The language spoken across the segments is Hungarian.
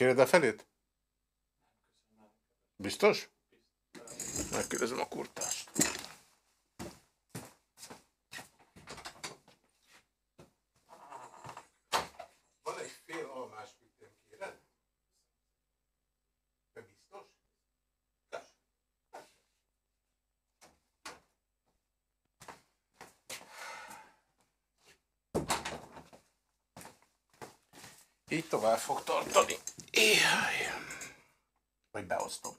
Kéred a felét? Biztos? Megkérdezem a kurtást. Van egy fél almás pittem, kéred? Te biztos? Így tovább fog tartani. Jaj. Vagy beosztom.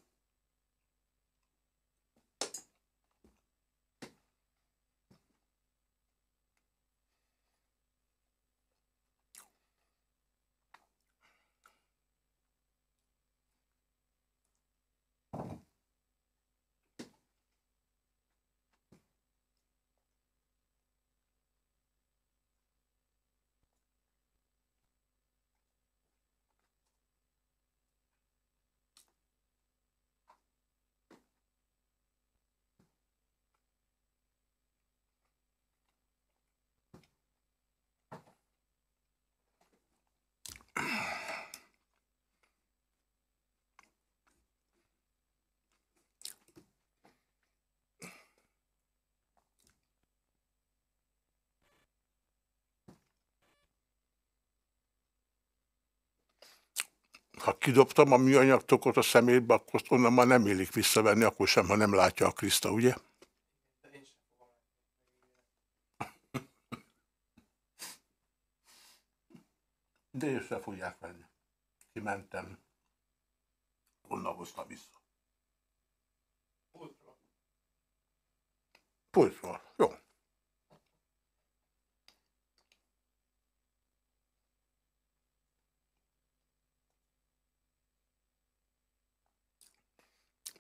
Ha kidobtam a műanyag tokot a szemétbe, akkor onnan már nem élik visszavenni, akkor sem, ha nem látja a Kriszta, ugye? De észre fogják venni. Kimentem. Onnan hoztam vissza. Pultról. Jó.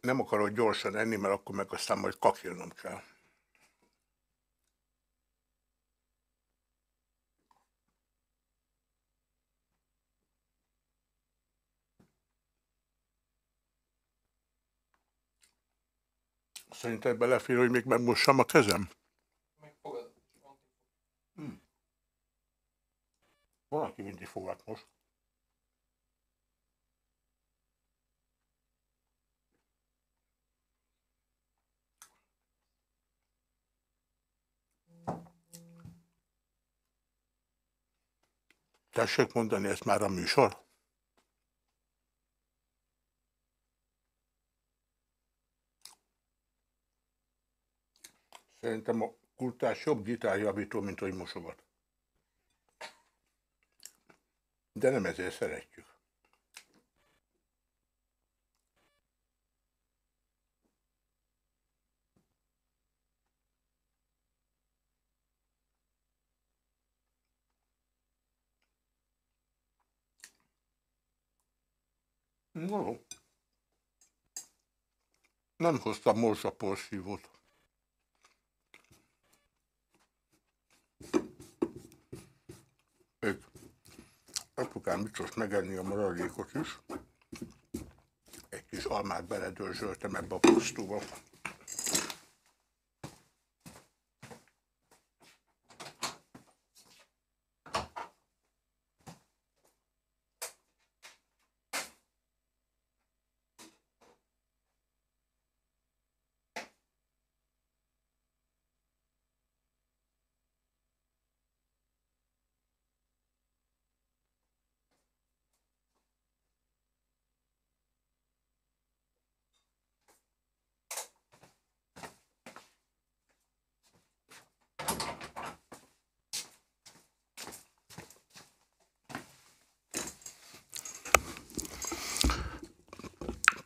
Nem akarok gyorsan enni, mert akkor meg aztán majd kakilnom kell. Szerinted belefér, hogy még megmossam a kezem? Hmm. Van, aki mindig fogat most. Tessék mondani, ez már a műsor? Szerintem a kultás jobb gitárjavító, mint hogy mosogat. De nem ezért szeretjük. No. Nem hoztam morzsa porszívót. Egy apukám biztos megenni a maradékot is. Egy kis almát beledörzsöltem ebbe a pusztúba.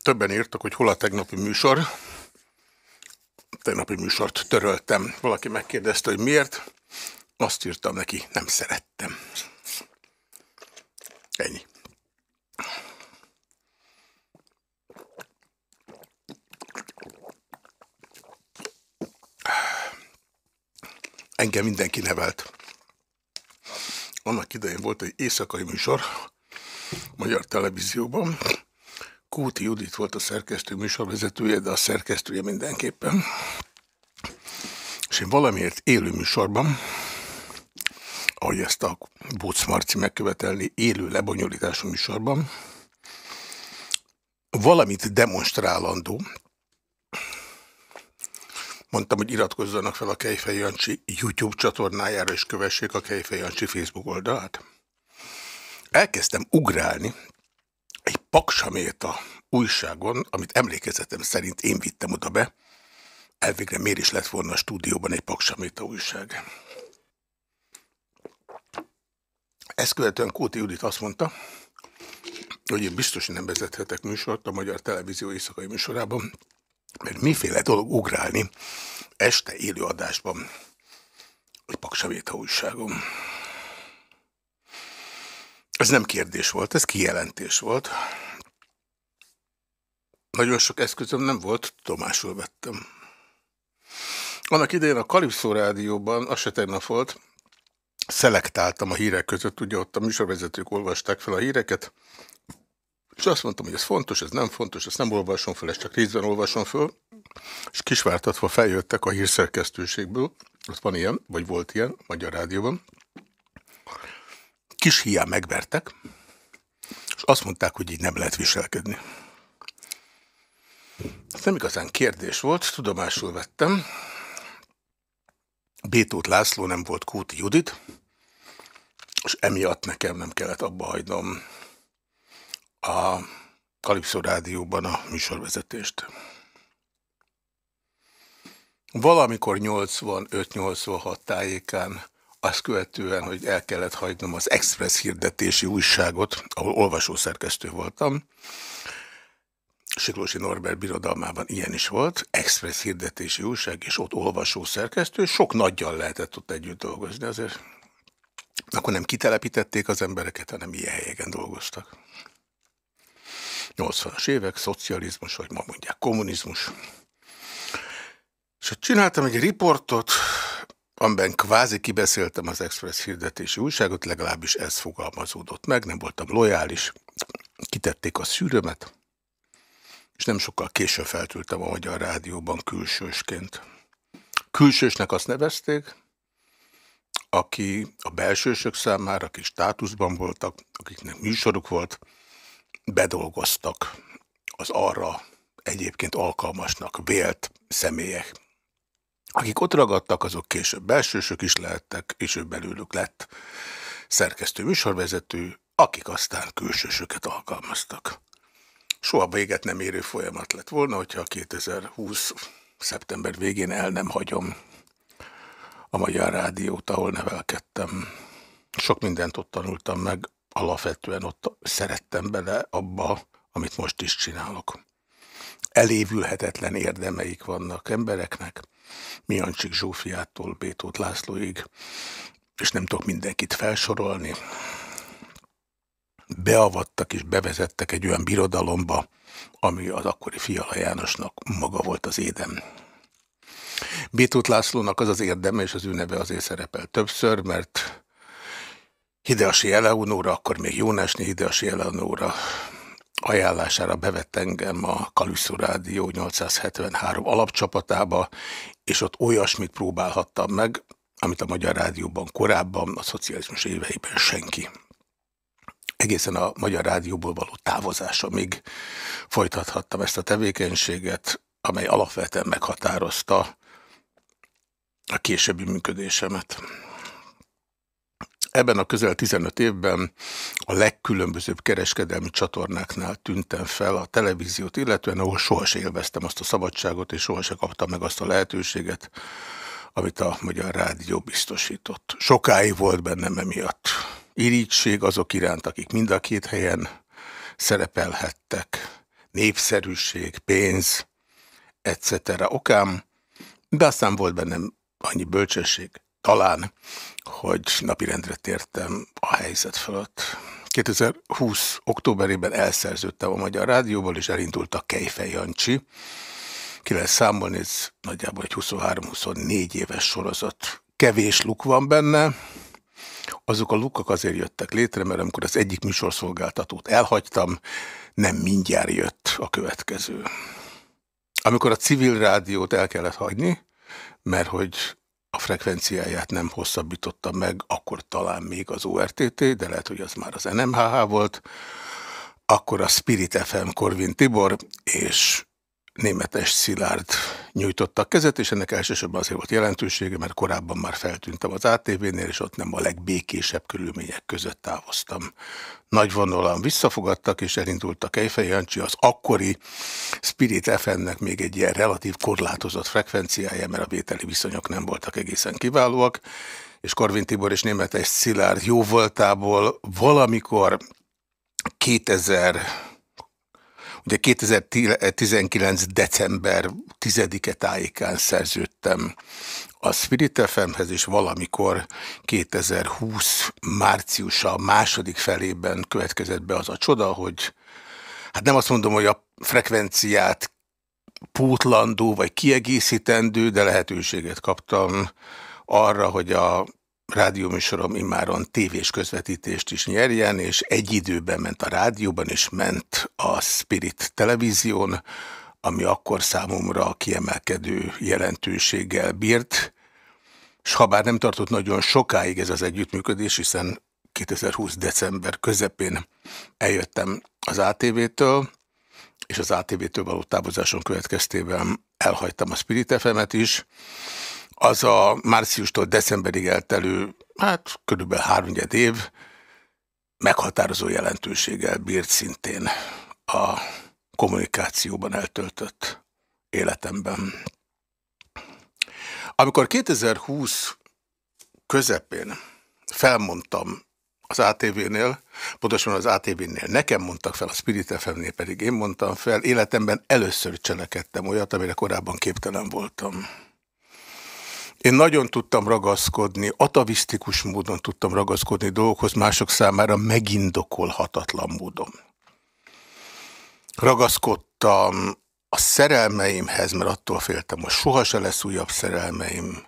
Többen írtak, hogy hol a tegnapi műsor. Tegnapi műsort töröltem. Valaki megkérdezte, hogy miért. Azt írtam neki, nem szerettem. Ennyi. Engem mindenki nevelt. Annak idején volt egy éjszakai műsor Magyar Televízióban, Kúti Judit volt a szerkesztő műsorvezetője, de a szerkesztője mindenképpen. És én valamiért élő műsorban, ahogy ezt a Bóc Marci megkövetelni, élő lebonyolítású műsorban, valamit demonstrálandó, mondtam, hogy iratkozzanak fel a Kejfej Jancsi YouTube csatornájára, és kövessék a Kejfej Jancsi Facebook oldalát. Elkezdtem ugrálni paksaméta újságon, amit emlékezetem szerint én vittem oda be, elvégre miért is lett volna a stúdióban egy paksaméta újság. Ezt követően Kóti Judit azt mondta, hogy én biztos nem vezethetek műsort a Magyar Televízió éjszakai műsorában, mert miféle dolog ugrálni este élőadásban egy Paksavéta újságom. Ez nem kérdés volt, ez kijelentés volt. Nagyon sok eszközöm nem volt, tudomásul vettem. Annak idején a Kalipszó rádióban, az se tegnap volt, szelektáltam a hírek között, ugye ott a műsorvezetők olvasták fel a híreket, és azt mondtam, hogy ez fontos, ez nem fontos, ezt nem olvasom fel, ezt csak részben olvasom fel, és kisvártatva feljöttek a hírszerkesztőségből, ott van ilyen, vagy volt ilyen, Magyar Rádióban, kis hián megvertek, és azt mondták, hogy így nem lehet viselkedni. Nem igazán kérdés volt, tudomásul vettem. Bétót László nem volt Kúti Judit, és emiatt nekem nem kellett abba hagynom a Kalipszó Rádióban a műsorvezetést. Valamikor 85-86 tájékán azt követően, hogy el kellett hagynom az Express hirdetési újságot, ahol olvasószerkesztő voltam, Siklósi Norbert birodalmában ilyen is volt, Express hirdetési újság, és ott olvasószerkesztő, sok nagyjal lehetett ott együtt dolgozni, azért akkor nem kitelepítették az embereket, hanem ilyen helyeken dolgoztak. 80-as évek, szocializmus, vagy ma mondják kommunizmus. És ott csináltam egy riportot, amiben kvázi kibeszéltem az Express hirdetési újságot, legalábbis ez fogalmazódott meg, nem voltam lojális, kitették a szűrömet, és nem sokkal később feltültem a Magyar Rádióban külsősként. Külsősnek azt nevezték, aki a belsősök számára, akik státuszban voltak, akiknek műsoruk volt, bedolgoztak az arra egyébként alkalmasnak vélt személyek. Akik ott ragadtak, azok később belsősök is lehettek, és ő belőlük lett szerkesztő műsorvezető, akik aztán külsősöket alkalmaztak. Soha véget nem érő folyamat lett volna, hogyha 2020. szeptember végén el nem hagyom a Magyar Rádiót, ahol nevelkedtem. Sok mindent ott tanultam meg, alapvetően ott szerettem bele abba, amit most is csinálok. Elévülhetetlen érdemeik vannak embereknek, Miancsik Zsófiától Bétót Lászlóig, és nem tudok mindenkit felsorolni. Beavattak és bevezettek egy olyan birodalomba, ami az akkori Fiala Jánosnak maga volt az édem. Bétót Lászlónak az az érdeme, és az ő neve azért szerepel többször, mert Hideasi Eleonóra, akkor még Jónásné Hideasi Eleonóra ajánlására bevett engem a Kalusszó Rádió 873 alapcsapatába, és ott olyasmit próbálhattam meg, amit a Magyar Rádióban korábban, a szocializmus éveiben senki. Egészen a Magyar Rádióból való távozása még folytathattam ezt a tevékenységet, amely alapvetően meghatározta a későbbi működésemet. Ebben a közel 15 évben a legkülönbözőbb kereskedelmi csatornáknál tűntem fel a televíziót, illetően ahol sohasem élveztem azt a szabadságot, és sohasem kaptam meg azt a lehetőséget, amit a Magyar Rádió biztosított. Sokáig volt bennem emiatt irítség azok iránt, akik mind a két helyen szerepelhettek, népszerűség, pénz, etc. okám, de aztán volt bennem annyi bölcsesség, talán, hogy napirendre tértem a helyzet fölött. 2020. októberében elszerződtem a Magyar Rádióból, és elindult a Kejfej Jancsi. Ki lehet számolni, ez nagyjából egy 23-24 éves sorozat. Kevés luk van benne, azok a lukak azért jöttek létre, mert amikor az egyik műsorszolgáltatót elhagytam, nem mindjárt jött a következő. Amikor a civil rádiót el kellett hagyni, mert hogy a frekvenciáját nem hosszabbította meg, akkor talán még az ORTT, de lehet, hogy az már az NMHH volt, akkor a Spirit FM Korvin Tibor és németes Szilárd nyújtottak kezet, és ennek elsősorban azért volt jelentősége, mert korábban már feltűntem az ATV-nél, és ott nem a legbékésebb körülmények között távoztam. Nagy vonalan visszafogadtak, és elindultak Kejfej Jancsi, az akkori Spirit FM-nek még egy ilyen relatív korlátozott frekvenciája, mert a vételi viszonyok nem voltak egészen kiválóak, és Korvin Tibor és németes Szilárd jó voltából valamikor 2000 Ugye 2019. december 10-e tájékán szerződtem a Spirit FM-hez, és valamikor 2020 márciusa második felében következett be az a csoda, hogy hát nem azt mondom, hogy a frekvenciát pótlandó vagy kiegészítendő, de lehetőséget kaptam arra, hogy a rádióműsorom immáron tévés közvetítést is nyerjen, és egy időben ment a rádióban, és ment a Spirit televízión, ami akkor számomra kiemelkedő jelentőséggel bírt, és ha bár nem tartott nagyon sokáig ez az együttműködés, hiszen 2020. december közepén eljöttem az ATV-től, és az ATV-től való távozáson következtében elhagytam a Spirit FM-et is, az a márciustól decemberig eltelő, hát körülbelül háromnyed év meghatározó jelentőséggel bírt szintén a kommunikációban eltöltött életemben. Amikor 2020 közepén felmondtam az ATV-nél, pontosan az ATV-nél nekem mondtak fel, a Spirit FM-nél pedig én mondtam fel, életemben először cselekedtem olyat, amire korábban képtelen voltam. Én nagyon tudtam ragaszkodni, atavisztikus módon tudtam ragaszkodni dolgokhoz, mások számára megindokolhatatlan módon. Ragaszkodtam a szerelmeimhez, mert attól féltem, hogy soha se lesz újabb szerelmeim,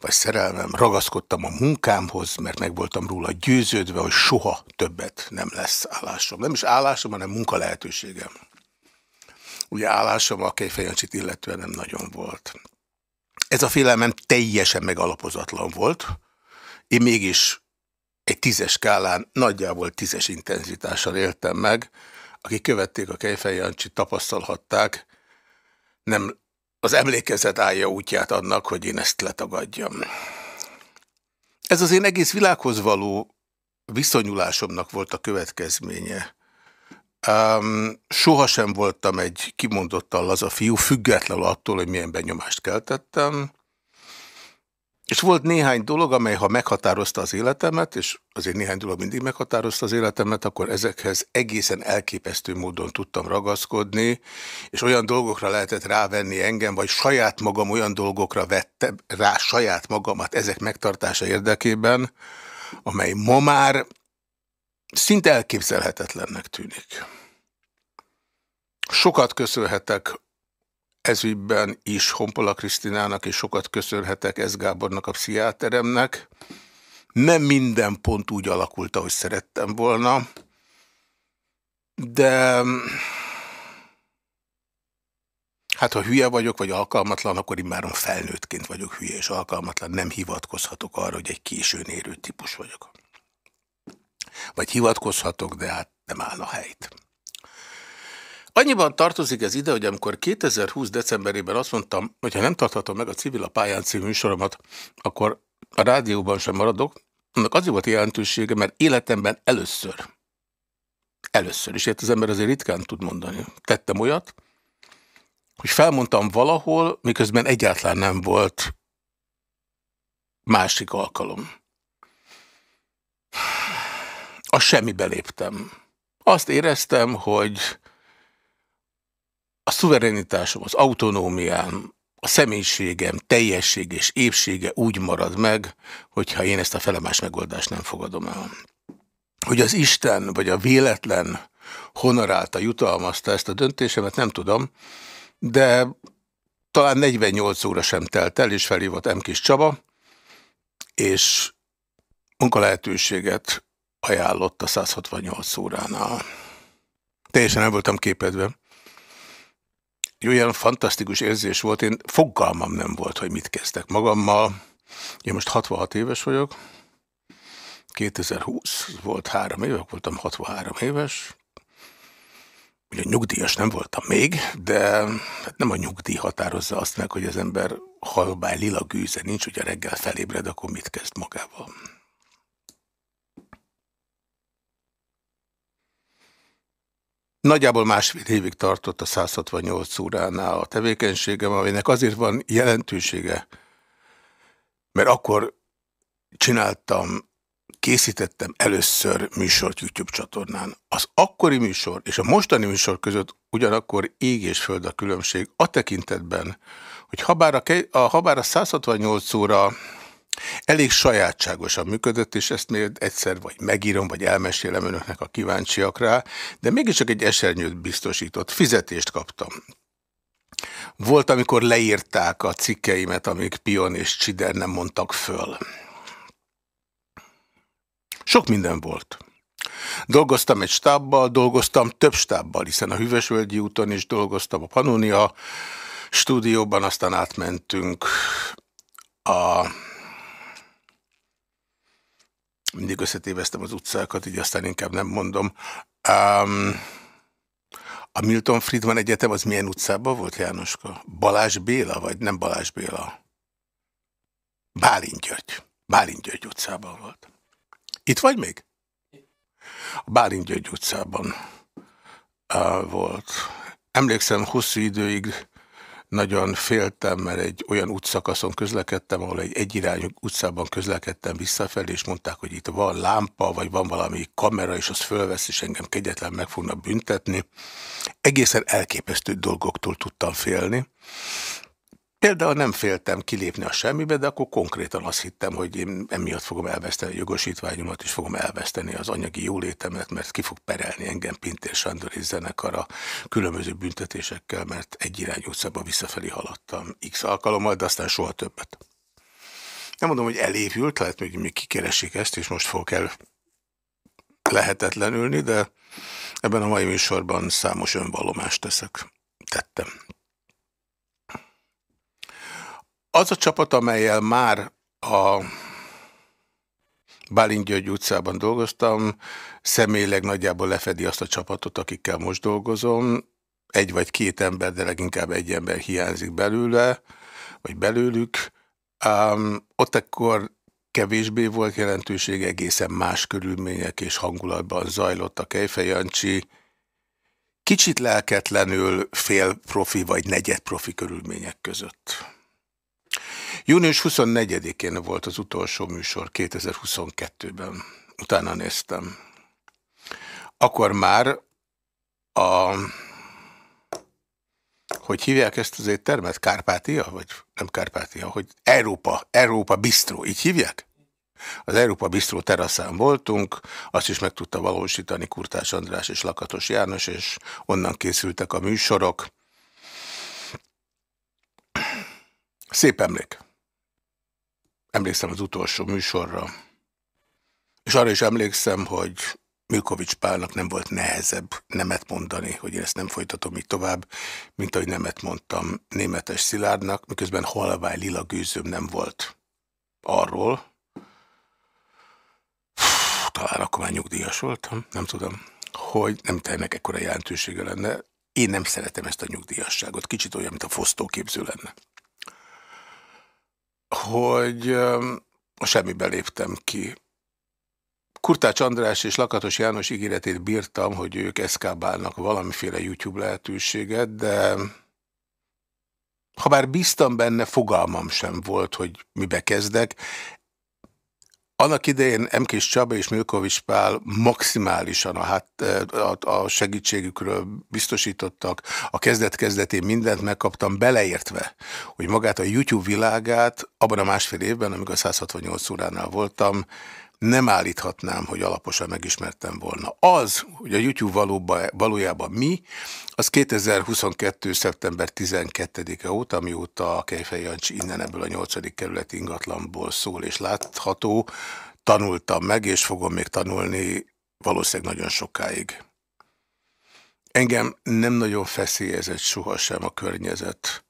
vagy szerelmem. Ragaszkodtam a munkámhoz, mert meg voltam róla győződve, hogy soha többet nem lesz állásom. Nem is állásom, hanem munka lehetőségem. Ugye állásom a Kejfejancsit illetően nem nagyon volt. Ez a félelmem teljesen megalapozatlan volt. Én mégis egy tízes skálán nagyjából tízes intenzitással éltem meg. Akik követték a Kejfej Jancsit, tapasztalhatták, nem az emlékezet állja útját annak, hogy én ezt letagadjam. Ez az én egész világhoz való viszonyulásomnak volt a következménye. Um, sohasem voltam egy kimondottan laza fiú, függetlenül attól, hogy milyen benyomást keltettem. És volt néhány dolog, amely ha meghatározta az életemet, és azért néhány dolog mindig meghatározta az életemet, akkor ezekhez egészen elképesztő módon tudtam ragaszkodni, és olyan dolgokra lehetett rávenni engem, vagy saját magam olyan dolgokra vettem rá saját magamat ezek megtartása érdekében, amely ma már szinte elképzelhetetlennek tűnik. Sokat köszönhetek ezügyben is Honpola Krisztinának, és sokat köszönhetek Ez Gábornak a pszichiáteremnek. Nem minden pont úgy alakult, ahogy szerettem volna, de hát ha hülye vagyok, vagy alkalmatlan, akkor immáron felnőttként vagyok hülye és alkalmatlan. Nem hivatkozhatok arra, hogy egy későn érő típus vagyok. Vagy hivatkozhatok, de hát nem áll a helyt. Annyiban tartozik ez ide, hogy amikor 2020 decemberében azt mondtam, hogy ha nem tarthatom meg a Civil a pályán című műsoromat, akkor a rádióban sem maradok, annak azért volt jelentősége, mert életemben először, először, is ilyet az ember azért ritkán tud mondani, tettem olyat, hogy felmondtam valahol, miközben egyáltalán nem volt másik alkalom. A semmibe léptem. Azt éreztem, hogy a szuverenitásom, az autonómiám, a személyiségem, teljesség és épsége úgy marad meg, hogyha én ezt a felemás megoldást nem fogadom el. Hogy az Isten vagy a véletlen honorálta, jutalmazta ezt a döntésemet, nem tudom, de talán 48 óra sem telt el, és felhívott M. Kis Csaba, és munkalehetőséget ajánlott a 168 óránál. Teljesen el voltam képedve. Egy olyan fantasztikus érzés volt, én fogalmam nem volt, hogy mit kezdtek magammal. Én most 66 éves vagyok, 2020 volt három évek, voltam 63 éves, Ugye nyugdíjas nem voltam még, de hát nem a nyugdíj határozza azt meg, hogy az ember halvány lila gűze nincs, hogy a reggel felébred, akkor mit kezd magával. Nagyjából másfél évig tartott a 168 óránál a tevékenységem, aminek azért van jelentősége, mert akkor csináltam készítettem először műsort YouTube csatornán. Az akkori műsor és a mostani műsor között ugyanakkor ég és föld a különbség a tekintetben, hogy habár a, a, habár a 168 óra elég sajátságosan működött, és ezt még egyszer vagy megírom, vagy elmesélem önöknek a kíváncsiak rá, de mégiscsak egy esernyőt biztosított, fizetést kaptam. Volt, amikor leírták a cikkeimet, amik Pion és Csider nem mondtak föl. Sok minden volt. Dolgoztam egy stábbal, dolgoztam több stábbal, hiszen a Hüvesvölgyi úton is dolgoztam, a Pannonia stúdióban, aztán átmentünk a... Mindig összetéveztem az utcákat, így aztán inkább nem mondom. Um, a Milton Friedman Egyetem az milyen utcában volt, Jánoska? Balázs Béla, vagy nem Balázs Béla? Bálint György. Bálint György utcában volt. Itt vagy még? A Bálint György utcában uh, volt. Emlékszem, hosszú időig nagyon féltem, mert egy olyan útszakaszon közlekedtem, ahol egy egyirányú utcában közlekedtem visszafelé, és mondták, hogy itt van lámpa, vagy van valami kamera, és az fölvesz, és engem kegyetlen meg fognak büntetni. Egészen elképesztő dolgoktól tudtam félni. Például nem féltem kilépni a semmibe, de akkor konkrétan azt hittem, hogy én emiatt fogom elveszteni a jogosítványomat, és fogom elveszteni az anyagi jólétemet, mert ki fog perelni engem Pintér Sándor és zenekara különböző büntetésekkel, mert egy irány utcába visszafelé haladtam x alkalommal, de aztán soha többet. Nem mondom, hogy elévült, lehet, hogy még kikeresik ezt, és most fog el lehetetlenülni, de ebben a mai műsorban számos önvallomást teszek. Tettem. Az a csapat, amelyel már a Bálint György utcában dolgoztam, személyleg nagyjából lefedi azt a csapatot, akikkel most dolgozom. Egy vagy két ember, de leginkább egy ember hiányzik belőle, vagy belőlük. Um, ott akkor kevésbé volt jelentőség, egészen más körülmények és hangulatban zajlott a Kejfej Jancsi. Kicsit lelketlenül fél profi vagy negyed profi körülmények között. Június 24-én volt az utolsó műsor 2022-ben. Utána néztem. Akkor már a... Hogy hívják ezt az éttermet? Kárpátia? Vagy nem Kárpátia? Hogy Európa, Európa Bistro. Így hívják? Az Európa Bistro teraszán voltunk, azt is meg tudta valósítani Kurtás András és Lakatos János, és onnan készültek a műsorok. Szép emlék. Emlékszem az utolsó műsorra. És arra is emlékszem, hogy Milkovics Pálnak nem volt nehezebb nemet mondani, hogy én ezt nem folytatom így tovább, mint ahogy nemet mondtam németes Szilárdnak, miközben halvány lila gőzöm nem volt arról, talán akkor már nyugdíjas voltam, nem tudom, hogy nem tennek ekkora jelentősége lenne. Én nem szeretem ezt a nyugdíjasságot, kicsit olyan, mint a fosztóképző lenne hogy a semmibe léptem ki. Kurtács András és Lakatos János ígéretét bírtam, hogy ők eszkábálnak valamiféle YouTube lehetőséget, de ha bár bíztam benne, fogalmam sem volt, hogy mibe kezdek. Annak idején Emkés Csaba és Milkovics Pál maximálisan a, hát, a, a segítségükről biztosítottak. A kezdet-kezdetén mindent megkaptam, beleértve, hogy magát a YouTube világát abban a másfél évben, amikor 168 óránál voltam, nem állíthatnám, hogy alaposan megismertem volna. Az, hogy a YouTube valóba, valójában mi, az 2022. szeptember 12-e óta, amióta Kejfej Jancsi innen ebből a 8. kerületi ingatlanból szól és látható, tanultam meg, és fogom még tanulni valószínűleg nagyon sokáig. Engem nem nagyon feszélyezett sohasem a környezet.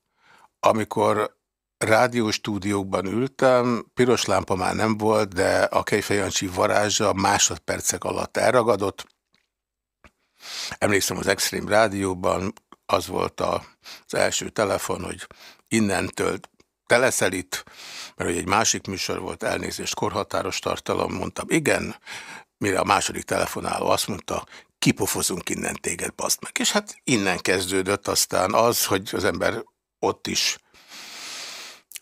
Amikor rádióstúdiókban ültem, piros lámpa már nem volt, de a Kejfejancsi varázsa másodpercek alatt elragadott. Emlékszem az Extreme Rádióban, az volt az első telefon, hogy innentől teleszelít, mert hogy egy másik műsor volt, elnézést, korhatáros tartalom, mondtam, igen, mire a második telefonáló azt mondta, kipofozunk innen téged, baszd meg. És hát innen kezdődött aztán az, hogy az ember ott is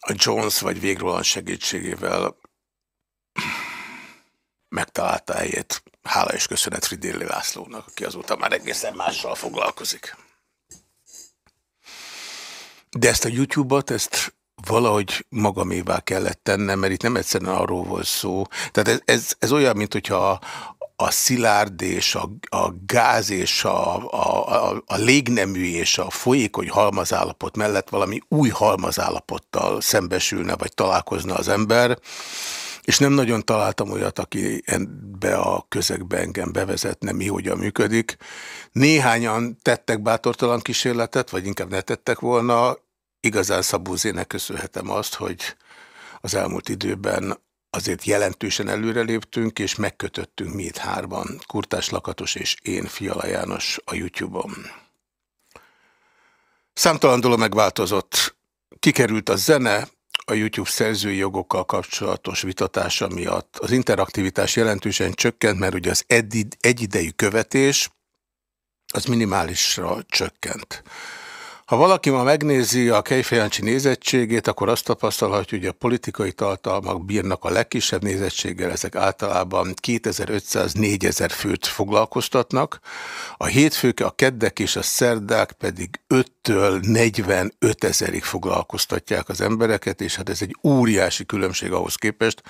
a Jones vagy Végrólan segítségével megtalálta helyét. Hála és köszönet Fridéli Lászlónak, aki azóta már egészen mással foglalkozik. De ezt a YouTube-ot, ezt valahogy magamévá kellett tennem, mert itt nem egyszerűen arról volt szó. Tehát ez, ez, ez olyan, mint hogyha a szilárd és a, a gáz és a, a, a, a légnemű és a folyékony halmazállapot mellett valami új halmazállapottal szembesülne, vagy találkozna az ember, és nem nagyon találtam olyat, aki ebbe a közegbe engem bevezetne, mi hogyan működik. Néhányan tettek bátortalan kísérletet, vagy inkább ne tettek volna. Igazán Szabózének köszönhetem azt, hogy az elmúlt időben azért jelentősen előreléptünk, és megkötöttünk mi itt hárban, Kurtás Lakatos és én, Fiala János a YouTube-on. Számtalan dolog megváltozott. Kikerült a zene, a YouTube szerzői jogokkal kapcsolatos vitatása miatt. Az interaktivitás jelentősen csökkent, mert ugye az egyidejű követés az minimálisra csökkent. Ha valaki ma megnézi a Kejfejancsi nézettségét, akkor azt tapasztalhatja, hogy a politikai tartalmak bírnak a legkisebb nézettséggel, ezek általában 2500-4000 főt foglalkoztatnak, a hétfők, a keddek és a szerdák pedig 5-től 45 ezerig foglalkoztatják az embereket, és hát ez egy óriási különbség ahhoz képest,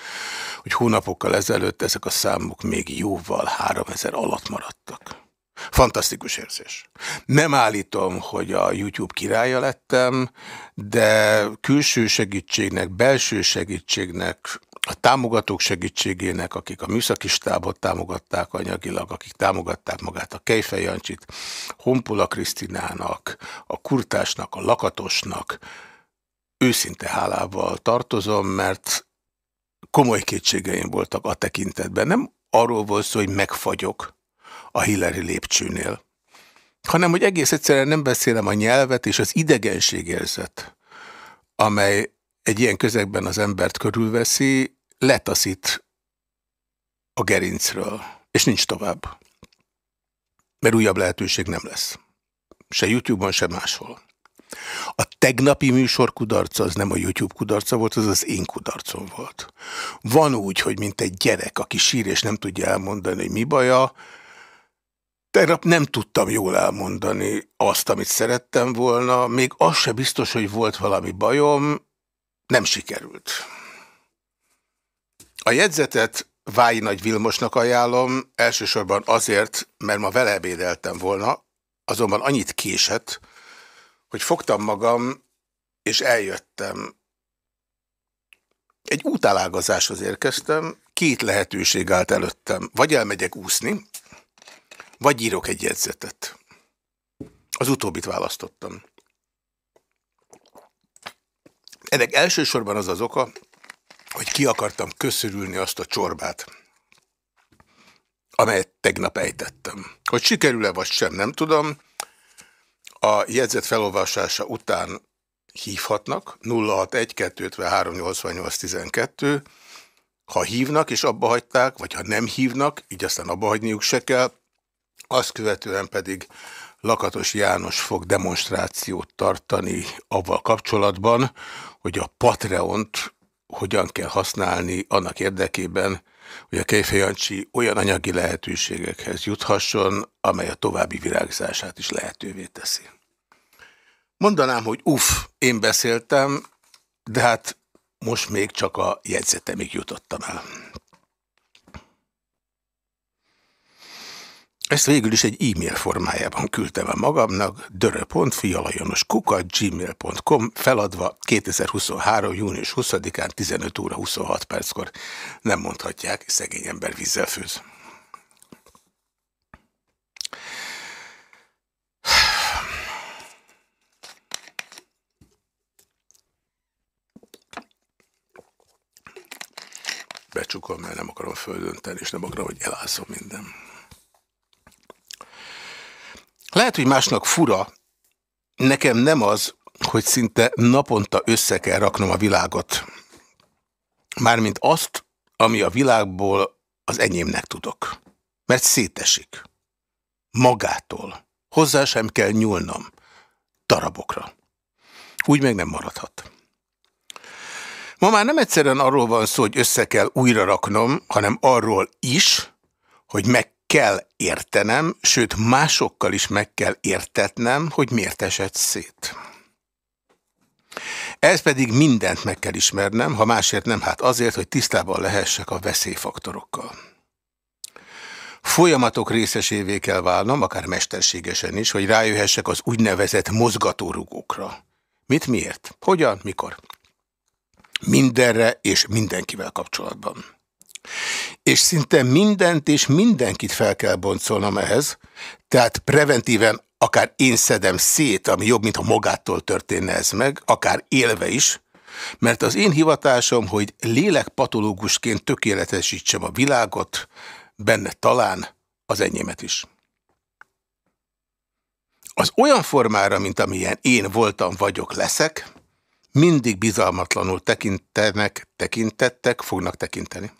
hogy hónapokkal ezelőtt ezek a számok még jóval 3000 alatt maradtak. Fantasztikus érzés. Nem állítom, hogy a YouTube királya lettem, de külső segítségnek, belső segítségnek, a támogatók segítségének, akik a műszaki stábot támogatták anyagilag, akik támogatták magát a Kejfej Jancsit, Honpola Krisztinának, a Kurtásnak, a Lakatosnak, őszinte hálával tartozom, mert komoly kétségeim voltak a tekintetben. Nem arról volt szó, hogy megfagyok, a Hillary lépcsőnél, hanem hogy egész egyszerűen nem beszélem a nyelvet és az idegenségérzet, amely egy ilyen közegben az embert körülveszi, letaszít a gerincről, és nincs tovább. Mert újabb lehetőség nem lesz. Se YouTube-on, se máshol. A tegnapi műsor kudarca az nem a YouTube kudarca volt, az az én kudarcom volt. Van úgy, hogy mint egy gyerek, aki sír és nem tudja elmondani, hogy mi baja, Tegnap nem tudtam jól elmondani azt, amit szerettem volna, még az se biztos, hogy volt valami bajom, nem sikerült. A jegyzetet Vályi Nagy Vilmosnak ajánlom, elsősorban azért, mert ma vele ebédeltem volna, azonban annyit késett, hogy fogtam magam, és eljöttem. Egy útálágazáshoz érkeztem, két lehetőség állt előttem. Vagy elmegyek úszni, vagy írok egy jegyzetet. Az utóbbit választottam. Ennek elsősorban az az oka, hogy ki akartam köszörülni azt a csorbát, amelyet tegnap ejtettem. Hogy sikerül-e vagy sem, nem tudom. A jegyzet felolvasása után hívhatnak 061 253 88 12 ha hívnak és abba hagyták, vagy ha nem hívnak, így aztán abba hagyniuk se kell, azt követően pedig Lakatos János fog demonstrációt tartani avval kapcsolatban, hogy a Patreont hogyan kell használni annak érdekében, hogy a Kejfejancsi olyan anyagi lehetőségekhez juthasson, amely a további virágzását is lehetővé teszi. Mondanám, hogy uff, én beszéltem, de hát most még csak a jegyzetemig jutottam el. Ezt végül is egy e-mail formájában küldtem el magamnak, dörö.fialajanoskukat.gmail.com feladva 2023. június 20-án 15 óra 26 perckor. Nem mondhatják, szegény ember vízzel főz. Becsukom, mert nem akarom földönteni, és nem akarom, hogy elászom minden. Hogy másnak fura, nekem nem az, hogy szinte naponta össze kell raknom a világot. Mármint azt, ami a világból az enyémnek tudok. Mert szétesik. Magától. Hozzá sem kell nyúlnom. Darabokra. Úgy meg nem maradhat. Ma már nem egyszerűen arról van szó, hogy össze kell újra raknom, hanem arról is, hogy meg kell értenem, sőt másokkal is meg kell értetnem, hogy miért esett szét. Ez pedig mindent meg kell ismernem, ha másért nem, hát azért, hogy tisztában lehessek a veszélyfaktorokkal. Folyamatok részesévé kell válnom, akár mesterségesen is, hogy rájöhessek az úgynevezett mozgatórugókra. Mit miért? Hogyan? Mikor? Mindenre és mindenkivel kapcsolatban. És szinte mindent és mindenkit fel kell boncolnom ehhez, tehát preventíven akár én szedem szét, ami jobb, mint ha magától történne ez meg, akár élve is, mert az én hivatásom, hogy lélekpatológusként tökéletesítsem a világot, benne talán az enyémet is. Az olyan formára, mint amilyen én voltam, vagyok, leszek, mindig bizalmatlanul tekintenek, tekintettek, fognak tekinteni.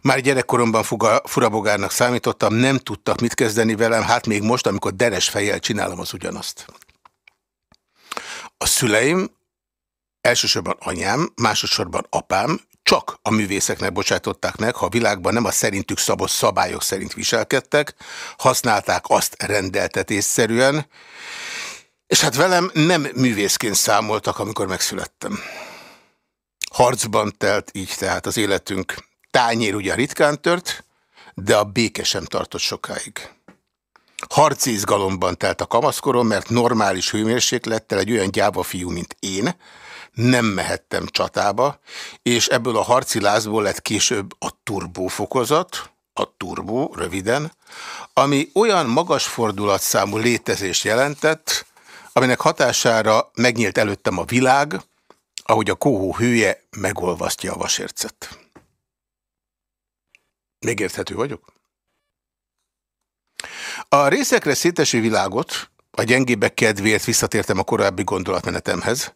Már gyerekkoromban furabogárnak számítottam, nem tudtak mit kezdeni velem, hát még most, amikor deres fejjel csinálom az ugyanazt. A szüleim, elsősorban anyám, másodszorban apám csak a művészeknek bocsátották meg, ha a világban nem a szerintük szabott szabályok szerint viselkedtek, használták azt rendeltetésszerűen, és hát velem nem művészként számoltak, amikor megszülettem. Harcban telt így tehát az életünk. Tányér ugye ritkán tört, de a béke sem tartott sokáig. Harci izgalomban telt a kamaszkorom, mert normális hőmérséklettel egy olyan gyáva fiú, mint én, nem mehettem csatába, és ebből a harci lázból lett később a turbófokozat, a turbó, röviden, ami olyan magas fordulatszámú létezést jelentett, aminek hatására megnyílt előttem a világ, ahogy a kóhó hője megolvasztja a vasércet. Még érthető vagyok? A részekre széteső világot, a gyengébbek kedvéért visszatértem a korábbi gondolatmenetemhez,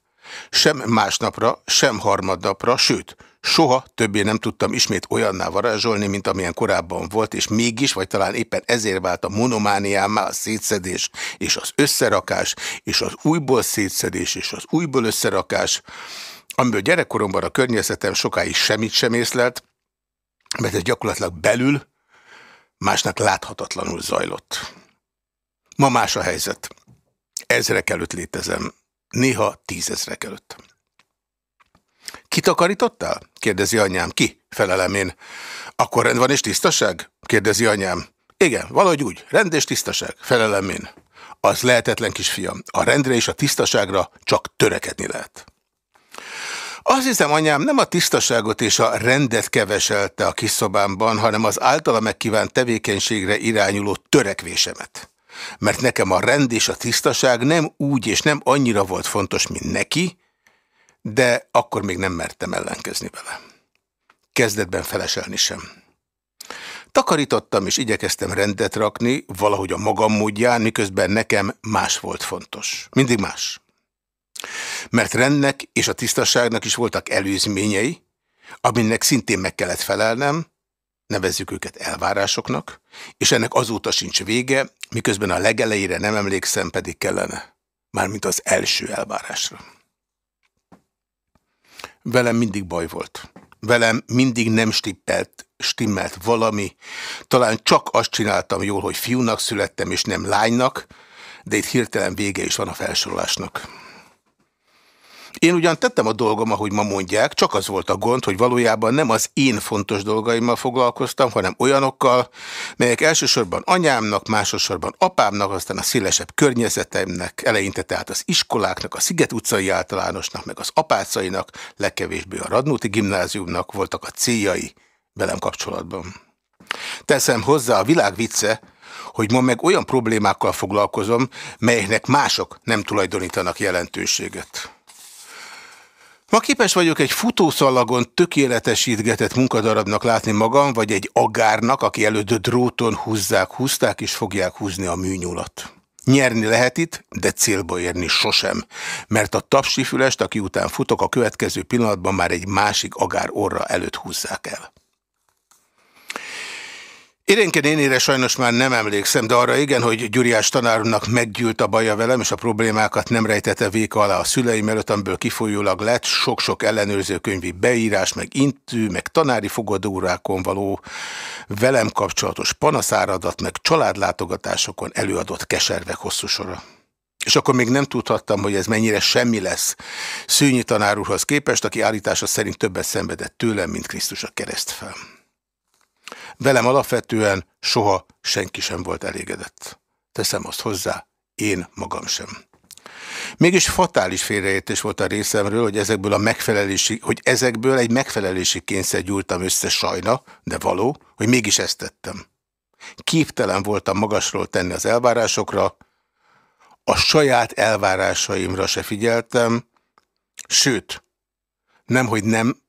sem másnapra, sem harmadnapra, sőt, soha többé nem tudtam ismét olyanná varázsolni, mint amilyen korábban volt, és mégis, vagy talán éppen ezért vált a monomániámá a szétszedés és az összerakás, és az újból szétszedés és az újból összerakás, amiből gyerekkoromban a környezetem sokáig semmit sem észlelt, mert ez gyakorlatilag belül másnak láthatatlanul zajlott. Ma más a helyzet. Ezrek előtt létezem, néha tízezrek előtt. Kitakarítottál? kérdezi anyám. Ki? Felelem én. Akkor rend van és tisztaság? kérdezi anyám. Igen, valahogy úgy. Rend és tisztaság. Felelem én. Az lehetetlen kisfiam. A rendre és a tisztaságra csak törekedni lehet. Azt hiszem, anyám nem a tisztaságot és a rendet keveselte a kis hanem az általa megkívánt tevékenységre irányuló törekvésemet. Mert nekem a rend és a tisztaság nem úgy és nem annyira volt fontos, mint neki, de akkor még nem mertem ellenkezni vele. Kezdetben feleselni sem. Takarítottam és igyekeztem rendet rakni, valahogy a magam módján, miközben nekem más volt fontos. Mindig más. Mert rendnek és a tisztaságnak is voltak előzményei, aminek szintén meg kellett felelnem, nevezzük őket elvárásoknak, és ennek azóta sincs vége, miközben a legelejére nem emlékszem, pedig kellene. Mármint az első elvárásra. Velem mindig baj volt. Velem mindig nem stippelt, stimmelt valami. Talán csak azt csináltam jól, hogy fiúnak születtem, és nem lánynak, de itt hirtelen vége is van a felsorolásnak. Én ugyan tettem a dolgom, ahogy ma mondják, csak az volt a gond, hogy valójában nem az én fontos dolgaimmal foglalkoztam, hanem olyanokkal, melyek elsősorban anyámnak, másodszorban apámnak, aztán a szélesebb környezetemnek, eleinte tehát az iskoláknak, a Sziget utcai általánosnak, meg az apácainak, legkevésbé a Radnóti gimnáziumnak voltak a céljai velem kapcsolatban. Teszem hozzá a világ vicce, hogy ma meg olyan problémákkal foglalkozom, melyeknek mások nem tulajdonítanak jelentőséget. Ma képes vagyok egy futószalagon tökéletesítgetett munkadarabnak látni magam, vagy egy agárnak, aki előtt dróton húzzák, húzták és fogják húzni a műnyulat. Nyerni lehet itt, de célba érni sosem, mert a tapsifülest, aki után futok, a következő pillanatban már egy másik agár orra előtt húzzák el. Irénke nénére sajnos már nem emlékszem, de arra igen, hogy Gyuriás tanárnak meggyűlt a baja velem, és a problémákat nem rejtette véka alá a szüleim előtt, amiből kifolyólag lett sok-sok ellenőrzőkönyvi beírás, meg intű, meg tanári fogadórákon való velem kapcsolatos panaszáradat, meg családlátogatásokon előadott keservek hosszú sora. És akkor még nem tudhattam, hogy ez mennyire semmi lesz Szűnyi tanár úrhoz képest, aki állítása szerint többet szenvedett tőlem, mint Krisztus a keresztfel. Velem alapvetően soha senki sem volt elégedett. Teszem azt hozzá, én magam sem. Mégis fatális félreértés volt a részemről, hogy ezekből a megfelelési, hogy ezekből egy megfelelési kényszer gyúltam össze sajna, de való, hogy mégis ezt tettem. Képtelen voltam magasról tenni az elvárásokra, a saját elvárásaimra se figyeltem, sőt, nemhogy nem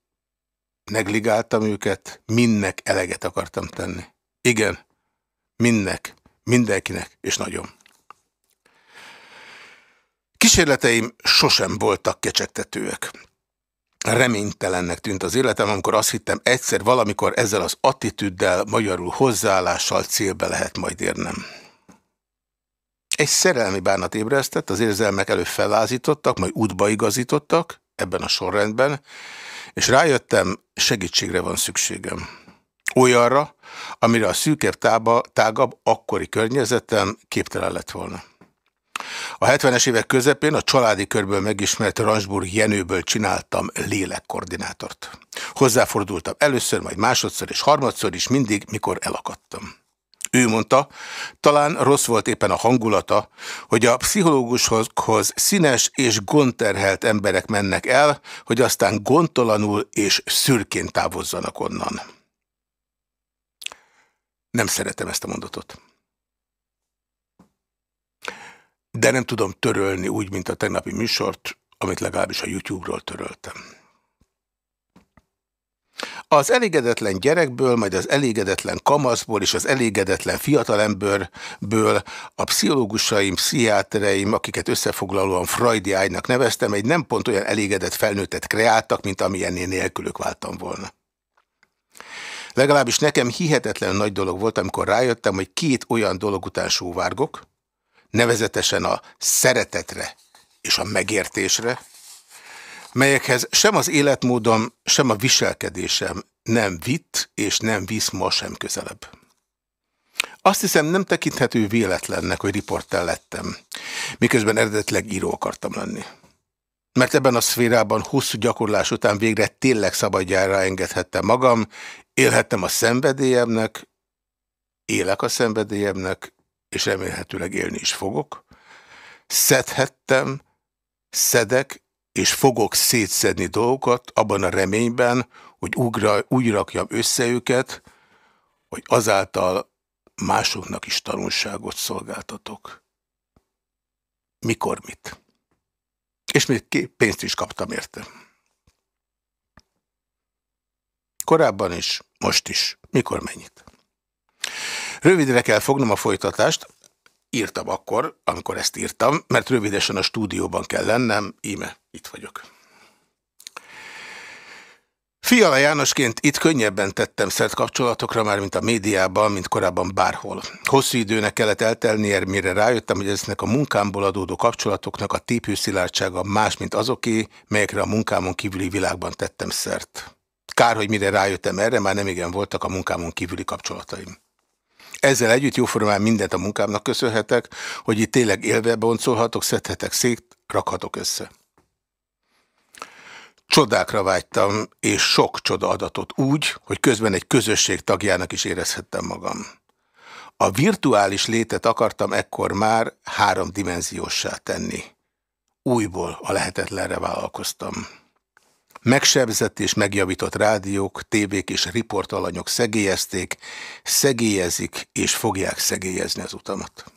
negligáltam őket, mindnek eleget akartam tenni. Igen, mindnek, mindenkinek, és nagyon. Kísérleteim sosem voltak kecsegtetőek. Reménytelennek tűnt az életem, amikor azt hittem, egyszer valamikor ezzel az attitűddel, magyarul hozzáállással célbe lehet majd érnem. Egy szerelmi bánat ébresztett, az érzelmek előbb fellázítottak, majd útba igazítottak, ebben a sorrendben, és rájöttem, segítségre van szükségem. Olyanra, amire a szűkebb, tába, tágabb, akkori környezetem képtelen lett volna. A 70-es évek közepén a családi körből megismert Ransburg Jenőből csináltam lélekkoordinátort. Hozzáfordultam először, majd másodszor és harmadszor is mindig, mikor elakadtam. Ő mondta, talán rossz volt éppen a hangulata, hogy a pszichológushoz színes és gondterhelt emberek mennek el, hogy aztán gondtalanul és szürkén távozzanak onnan. Nem szeretem ezt a mondatot. De nem tudom törölni úgy, mint a tegnapi műsort, amit legalábbis a YouTube-ról töröltem. Az elégedetlen gyerekből, majd az elégedetlen kamaszból és az elégedetlen fiatalemberből a pszichológusaim, pszichiátereim, akiket összefoglalóan Freudi ágynak neveztem, egy nem pont olyan elégedett felnőttet kreáltak, mint amilyennél nélkülük váltam volna. Legalábbis nekem hihetetlen nagy dolog volt, amikor rájöttem, hogy két olyan dolog után sóvárgok, nevezetesen a szeretetre és a megértésre, melyekhez sem az életmódom, sem a viselkedésem nem vitt, és nem visz ma sem közelebb. Azt hiszem nem tekinthető véletlennek, hogy riporttel lettem, miközben eredetileg író akartam lenni. Mert ebben a szférában hosszú gyakorlás után végre tényleg szabadjára engedhettem magam, élhettem a szenvedélyemnek, élek a szenvedélyemnek, és remélhetőleg élni is fogok. Szedhettem, szedek, és fogok szétszedni dolgokat abban a reményben, hogy ugra, úgy rakjam össze őket, hogy azáltal másoknak is tanulságot szolgáltatok. Mikor mit? És még pénzt is kaptam érte. Korábban is, most is. Mikor mennyit? Rövidre kell fognom a folytatást, írtam akkor, amikor ezt írtam, mert rövidesen a stúdióban kell lennem, íme, itt vagyok. Fiala Jánosként itt könnyebben tettem szert kapcsolatokra már, mint a médiában, mint korábban bárhol. Hosszú időnek kellett eltelnie, mire rájöttem, hogy eznek a munkámból adódó kapcsolatoknak a tépőszilárdsága más, mint azoké, melyekre a munkámon kívüli világban tettem szert. Kár, hogy mire rájöttem erre, már nem igen voltak a munkámon kívüli kapcsolataim. Ezzel együtt jóformán mindent a munkámnak köszönhetek, hogy itt tényleg élve boncolhatok, szedhetek szét, rakhatok össze. Csodákra vágytam, és sok csoda adatot úgy, hogy közben egy közösség tagjának is érezhettem magam. A virtuális létet akartam ekkor már háromdimenziósá tenni. Újból a lehetetlenre vállalkoztam. Megsebzett és megjavított rádiók, tévék és riportalanyok szegélyezték, szegélyezik és fogják szegélyezni az utamat.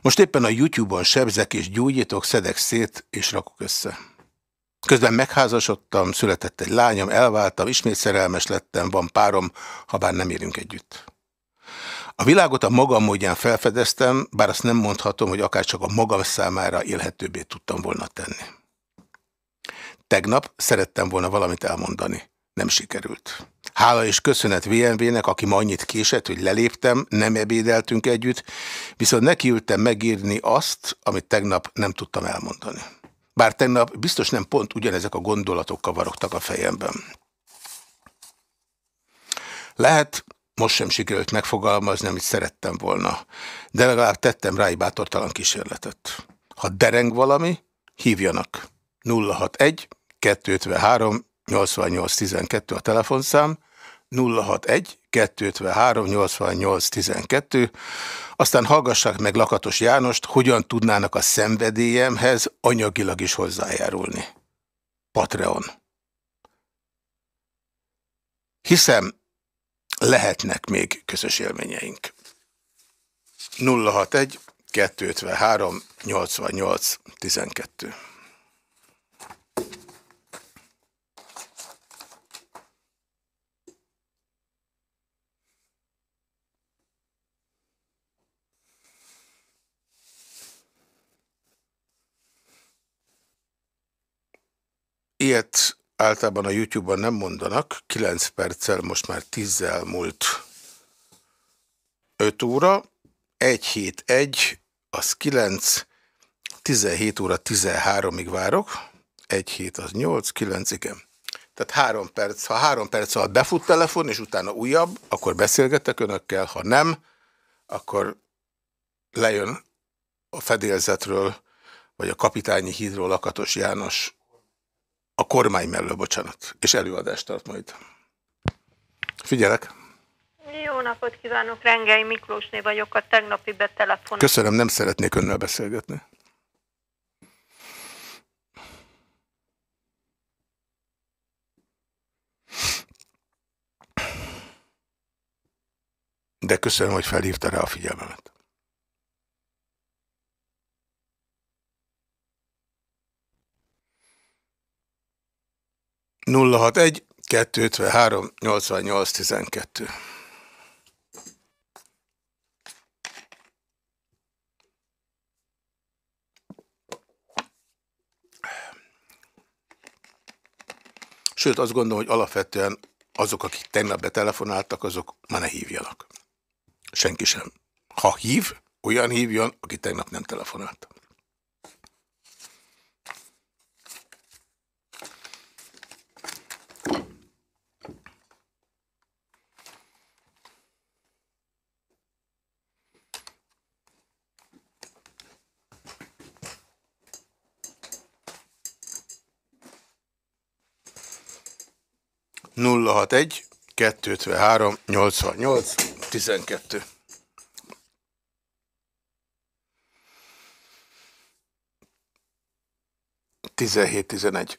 Most éppen a YouTube-on sebzek és gyújtítok, szedek szét és rakok össze. Közben megházasodtam, született egy lányom, elváltam, ismét szerelmes lettem, van párom, ha bár nem érünk együtt. A világot a magam módján felfedeztem, bár azt nem mondhatom, hogy akár csak a magam számára élhetőbbé tudtam volna tenni. Tegnap szerettem volna valamit elmondani. Nem sikerült. Hála és köszönet VMV-nek, aki ma annyit késett, hogy leléptem, nem ebédeltünk együtt, viszont nekiültem megírni azt, amit tegnap nem tudtam elmondani. Bár tegnap biztos nem pont ugyanezek a gondolatok kavarogtak a fejemben. Lehet, most sem sikerült megfogalmazni, amit szerettem volna, de legalább tettem rá egy bátortalan kísérletet. Ha dereng valami, hívjanak. 061 253 8812 a telefonszám, 061 253 8812, aztán hallgassák meg Lakatos Jánost, hogyan tudnának a szenvedélyemhez anyagilag is hozzájárulni. Patreon. Hiszem, lehetnek még közös élményeink. 061 253 88 12 Ilyet általában a YouTube-ban nem mondanak, 9 perccel, most már 10 múlt 5 óra, 1 hét 1, az 9, 17 óra 13-ig várok, 1 hét az 8, 9, igen. Tehát 3 perc, ha 3 perc alatt befut telefon, és utána újabb, akkor beszélgetek önökkel, ha nem, akkor lejön a fedélzetről, vagy a kapitányi hídról Lakatos János a kormány mellől, bocsánat, és előadást tart majd. Figyelek! Jó napot kívánok, Rengei Miklósné vagyok, a tegnapi betelefon. Köszönöm, nem szeretnék önnel beszélgetni. De köszönöm, hogy felhívta rá a figyelmemet. 061 253 88 12. Sőt, azt gondolom, hogy alapvetően azok, akik tegnap betelefonáltak, azok már ne hívjanak. Senki sem. Ha hív, olyan hívjon, aki tegnap nem telefonált. 061 253 88 12. Tizenhét, tizenegy.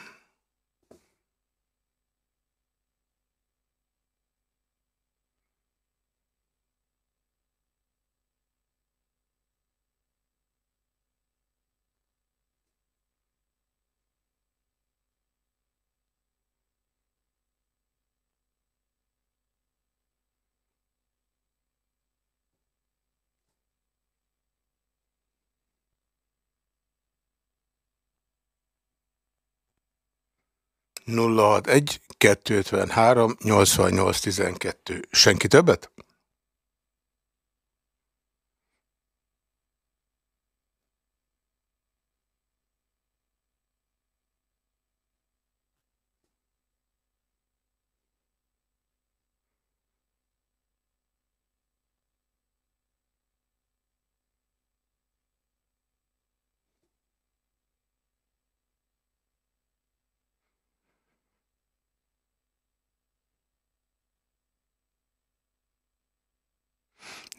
Nulla egy 253 88 12. Senki többet?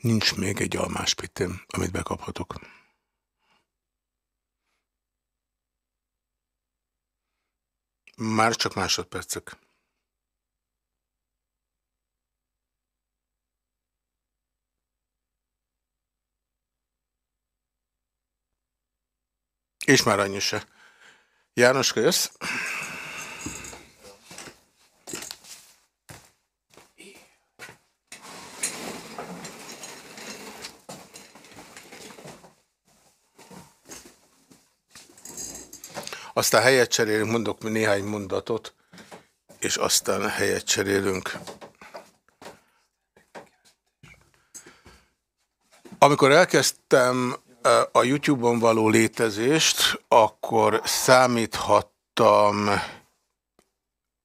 Nincs még egy almás pitém, amit bekaphatok. Már csak másodpercek. És már annyi se. János, jössz? Aztán helyet cserélünk, mondok néhány mondatot, és aztán helyet cserélünk. Amikor elkezdtem a YouTube-on való létezést, akkor számíthattam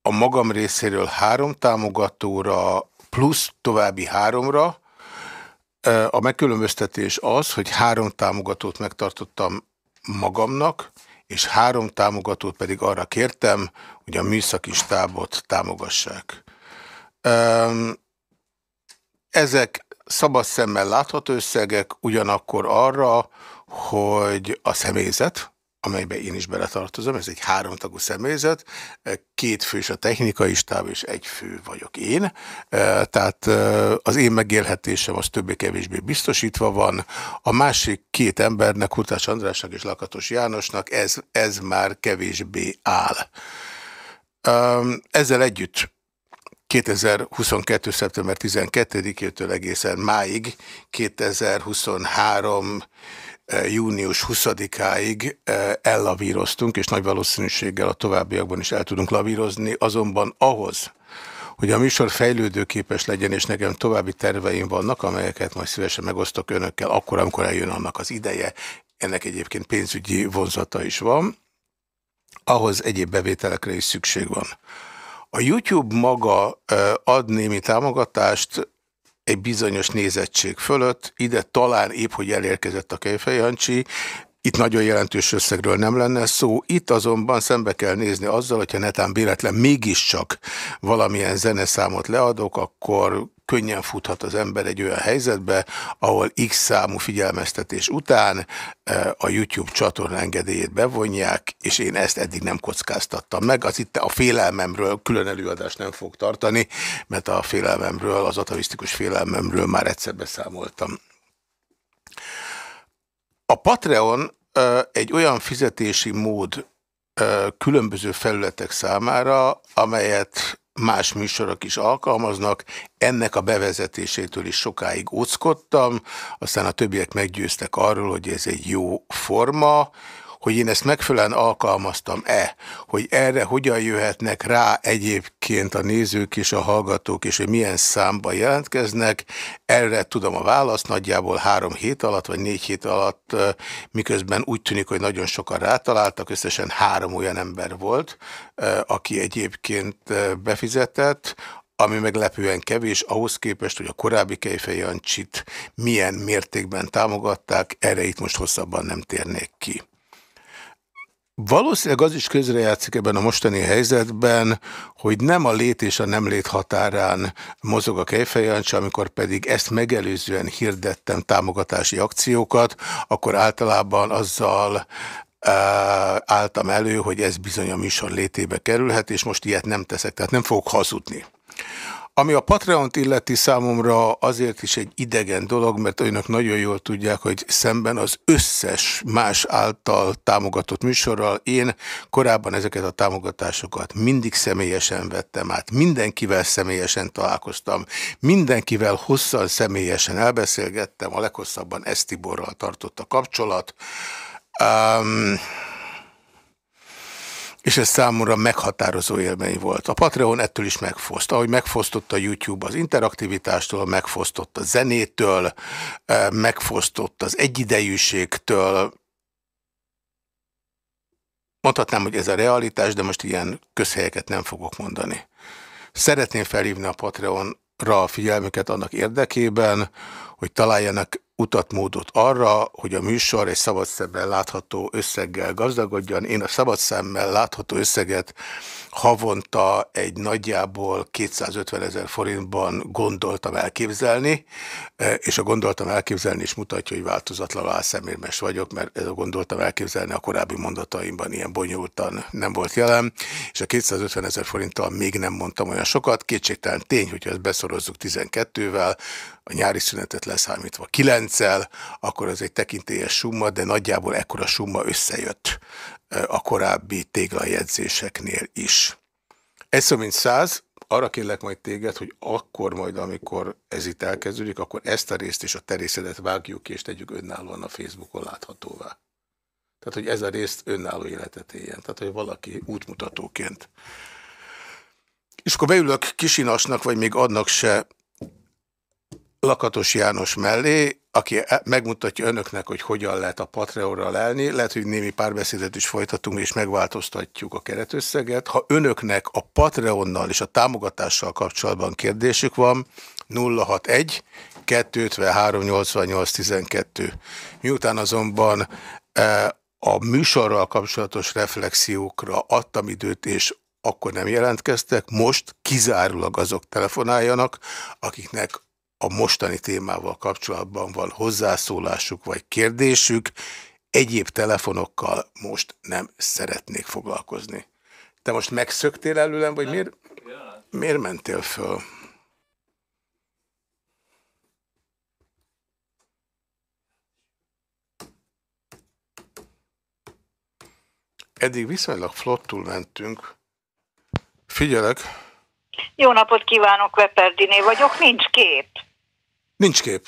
a magam részéről három támogatóra, plusz további háromra. A megkülönböztetés az, hogy három támogatót megtartottam magamnak, és három támogatót pedig arra kértem, hogy a műszaki stábot támogassák. Ezek szabad szemmel látható összegek, ugyanakkor arra, hogy a személyzet, amelybe én is beletartozom, ez egy háromtagú személyzet, két fős a technikai stáb, és egy fő vagyok én, tehát az én megélhetésem az többé-kevésbé biztosítva van, a másik két embernek, Hurtás Andrásnak és Lakatos Jánosnak ez, ez már kevésbé áll. Ezzel együtt 2022. szeptember 12-től egészen máig, 2023 eh, június 20-áig eh, ellavíroztunk, és nagy valószínűséggel a továbbiakban is el tudunk lavírozni, azonban ahhoz, hogy a műsor fejlődőképes legyen, és nekem további terveim vannak, amelyeket majd szívesen megosztok önökkel, akkor, amikor eljön annak az ideje, ennek egyébként pénzügyi vonzata is van, ahhoz egyéb bevételekre is szükség van. A YouTube maga ad némi támogatást egy bizonyos nézettség fölött, ide talán épp, hogy elérkezett a Kejfej Jancsi, itt nagyon jelentős összegről nem lenne szó, itt azonban szembe kell nézni azzal, hogyha netán véletlen mégiscsak valamilyen zeneszámot leadok, akkor könnyen futhat az ember egy olyan helyzetbe, ahol x számú figyelmeztetés után e, a YouTube csatorna engedélyét bevonják, és én ezt eddig nem kockáztattam meg. Az itt a félelmemről külön előadást nem fog tartani, mert a félelmemről, az atavisztikus félelmemről már egyszer beszámoltam. A Patreon e, egy olyan fizetési mód e, különböző felületek számára, amelyet más műsorok is alkalmaznak, ennek a bevezetésétől is sokáig óckodtam, aztán a többiek meggyőztek arról, hogy ez egy jó forma, hogy én ezt megfelelően alkalmaztam-e, hogy erre hogyan jöhetnek rá egyébként a nézők és a hallgatók, és hogy milyen számban jelentkeznek, erre tudom a választ nagyjából három hét alatt, vagy négy hét alatt, miközben úgy tűnik, hogy nagyon sokan rátaláltak, összesen három olyan ember volt, aki egyébként befizetett, ami meglepően kevés, ahhoz képest, hogy a korábbi Kejfej Jancsit milyen mértékben támogatták, erre itt most hosszabban nem térnék ki. Valószínűleg az is közrejátszik ebben a mostani helyzetben, hogy nem a lét és a nem lét határán mozog a kejfejancsi, amikor pedig ezt megelőzően hirdettem támogatási akciókat, akkor általában azzal uh, álltam elő, hogy ez bizony a műsor létébe kerülhet, és most ilyet nem teszek, tehát nem fogok hazudni. Ami a Patreon-t illeti számomra azért is egy idegen dolog, mert önök nagyon jól tudják, hogy szemben az összes más által támogatott műsorral én korábban ezeket a támogatásokat mindig személyesen vettem át, mindenkivel személyesen találkoztam, mindenkivel hosszan személyesen elbeszélgettem, a leghosszabban Esztiborral tartott a kapcsolat. Um, és ez számomra meghatározó élmény volt. A Patreon ettől is megfoszt, ahogy megfosztott a YouTube az interaktivitástól, megfosztott a zenétől, eh, megfosztott az egyidejűségtől. Mondhatnám, hogy ez a realitás, de most ilyen közhelyeket nem fogok mondani. Szeretném felhívni a Patreonra a figyelmüket annak érdekében, hogy találjanak utatmódot arra, hogy a műsor egy szabad szemmel látható összeggel gazdagodjon. Én a szabad szemmel látható összeget havonta egy nagyjából 250 ezer forintban gondoltam elképzelni, e, és a gondoltam elképzelni is mutatja, hogy változatlanul álszemérmes vagyok, mert ez a gondoltam elképzelni a korábbi mondataimban ilyen bonyolultan nem volt jelen, és a 250 ezer forinttal még nem mondtam olyan sokat. Kétségtelen tény, hogyha ezt beszorozzuk 12-vel, a nyári szünetet leszámítva 9-el, akkor az egy tekintélyes summa, de nagyjából ekkora summa összejött a korábbi téglajegyzéseknél is. Ez mint száz, arra kérlek majd téged, hogy akkor majd, amikor ez itt elkezdődik, akkor ezt a részt és a terészedet vágjuk ki, és tegyük önállóan a Facebookon láthatóvá. Tehát, hogy ez a részt önálló életet éljen. Tehát, hogy valaki útmutatóként. És akkor beülök Kisinasnak, vagy még adnak se Lakatos János mellé, aki e- megmutatja önöknek, hogy hogyan lehet a Patreonra lelni. Lehet, hogy némi párbeszédet is folytatunk, és megváltoztatjuk a keretösszeget. Ha önöknek a Patreonnal és a támogatással kapcsolatban kérdésük van, 061 253 88 12. Miután azonban e, a műsorral kapcsolatos reflexiókra adtam időt, és akkor nem jelentkeztek, most kizárólag azok telefonáljanak, akiknek a mostani témával kapcsolatban van hozzászólásuk vagy kérdésük, egyéb telefonokkal most nem szeretnék foglalkozni. Te most megszöktél előlem, vagy miért, miért mentél föl? Eddig viszonylag flottul mentünk. Figyelek! Jó napot kívánok, Veperdiné vagyok, nincs kép. Nincs kép.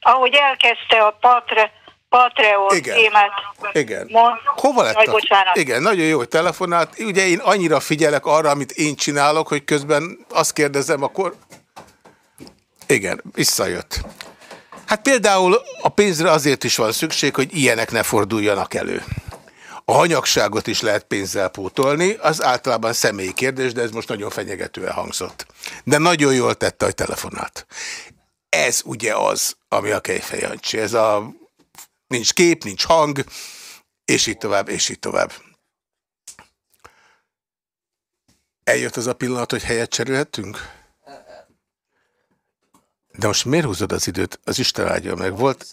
Ahogy elkezdte a Patre, Patreon Igen. témát. Igen. Mond, Hova lett? A... bocsánat. Igen, nagyon jó, hogy telefonált. Ugye én annyira figyelek arra, amit én csinálok, hogy közben azt kérdezem, akkor... Igen, visszajött. Hát például a pénzre azért is van szükség, hogy ilyenek ne forduljanak elő. A hanyagságot is lehet pénzzel pótolni, az általában személyi kérdés, de ez most nagyon fenyegetően hangzott. De nagyon jól tette, hogy telefonált. Ez ugye az, ami a Kejfejancsi. Ez a nincs kép, nincs hang, és így tovább, és így tovább. Eljött az a pillanat, hogy helyet cserélhetünk? De most miért húzod az időt? Az Isten áldja meg. Volt,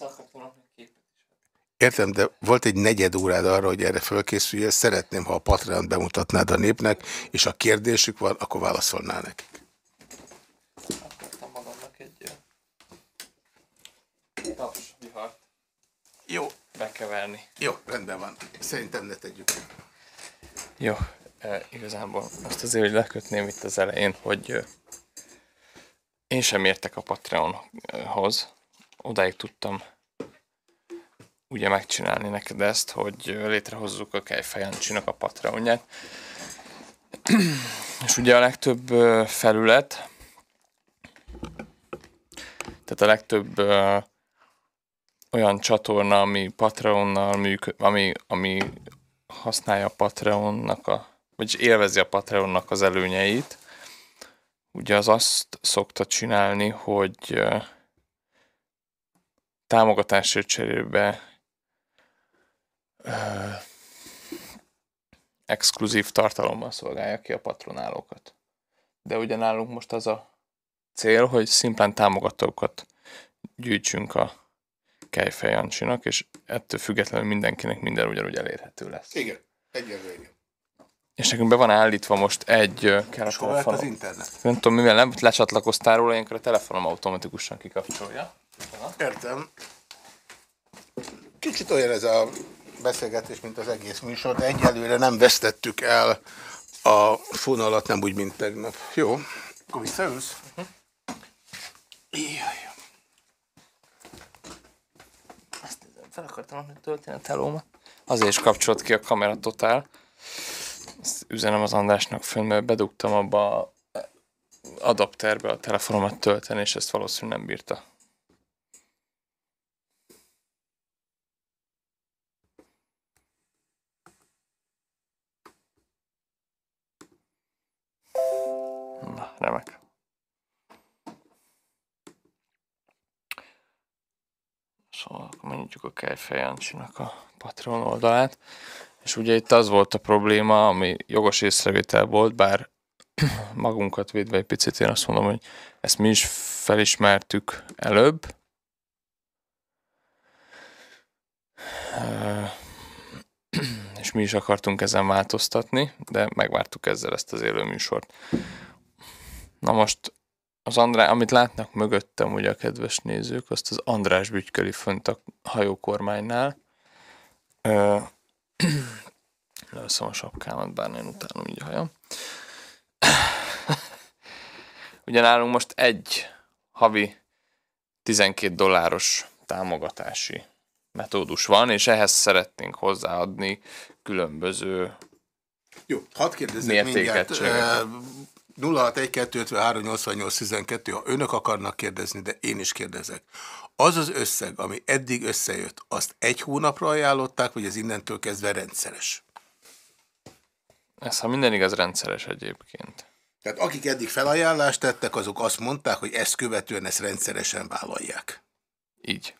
Értem, de volt egy negyed órád arra, hogy erre fölkészüljél. Szeretném, ha a Patreon bemutatnád a népnek, és ha kérdésük van, akkor válaszolnál nekik. Akartam magamnak egy ö, taps vihart Jó, bekeverni. jó, rendben van. Szerintem ne tegyük. Jó, e, igazából azt azért, hogy lekötném itt az elején, hogy ö, én sem értek a Patreonhoz. Odáig tudtam ugye megcsinálni neked ezt, hogy létrehozzuk a Kejfejancsinak a Patreonját. És ugye a legtöbb felület, tehát a legtöbb olyan csatorna, ami Patreonnal működ, ami, ami használja a Patreonnak a, vagyis élvezi a Patreonnak az előnyeit, ugye az azt szokta csinálni, hogy támogatásért cserébe ö, exkluzív tartalommal szolgálja ki a patronálókat. De ugye nálunk most az a cél, hogy szimplán támogatókat gyűjtsünk a Kejfej Jancsinak, és ettől függetlenül mindenkinek minden ugyanúgy elérhető lesz. Igen, egyelőre igen. És nekünk be van állítva most egy, ö, kell a lett az telefonom. internet? Nem tudom, mivel nem lecsatlakoztál róla, ilyenkor a telefonom automatikusan kikapcsolja. Értem. Kicsit olyan ez a beszélgetés, mint az egész műsor, de egyelőre nem vesztettük el a fonalat, nem úgy, mint tegnap. Jó, akkor visszaülsz? Jaj. Ezt fel akartam adni tölteni a telómat. Azért is kapcsolt ki a kamera totál. Ezt üzenem az Andrásnak fönn, mert bedugtam abba a adapterbe a telefonomat tölteni, és ezt valószínűleg nem bírta. Kejfej a Patreon oldalát. És ugye itt az volt a probléma, ami jogos észrevétel volt, bár magunkat védve egy picit én azt mondom, hogy ezt mi is felismertük előbb. És mi is akartunk ezen változtatni, de megvártuk ezzel ezt az élőműsort. Na most az Andrá, amit látnak mögöttem ugye a kedves nézők, azt az András bütyköli fönt a hajókormánynál. Ö, Leveszem a sapkámat, bár én utálom így a hajam. Ugye nálunk most egy havi 12 dolláros támogatási metódus van, és ehhez szeretnénk hozzáadni különböző Jó, hadd kérdezzek mindjárt. Mértékegységet. eh, 061 ha önök akarnak kérdezni, de én is kérdezek. Az az összeg, ami eddig összejött, azt egy hónapra ajánlották, vagy ez innentől kezdve rendszeres? Ez, ha minden igaz, rendszeres egyébként. Tehát akik eddig felajánlást tettek, azok azt mondták, hogy ezt követően ezt rendszeresen vállalják. Így.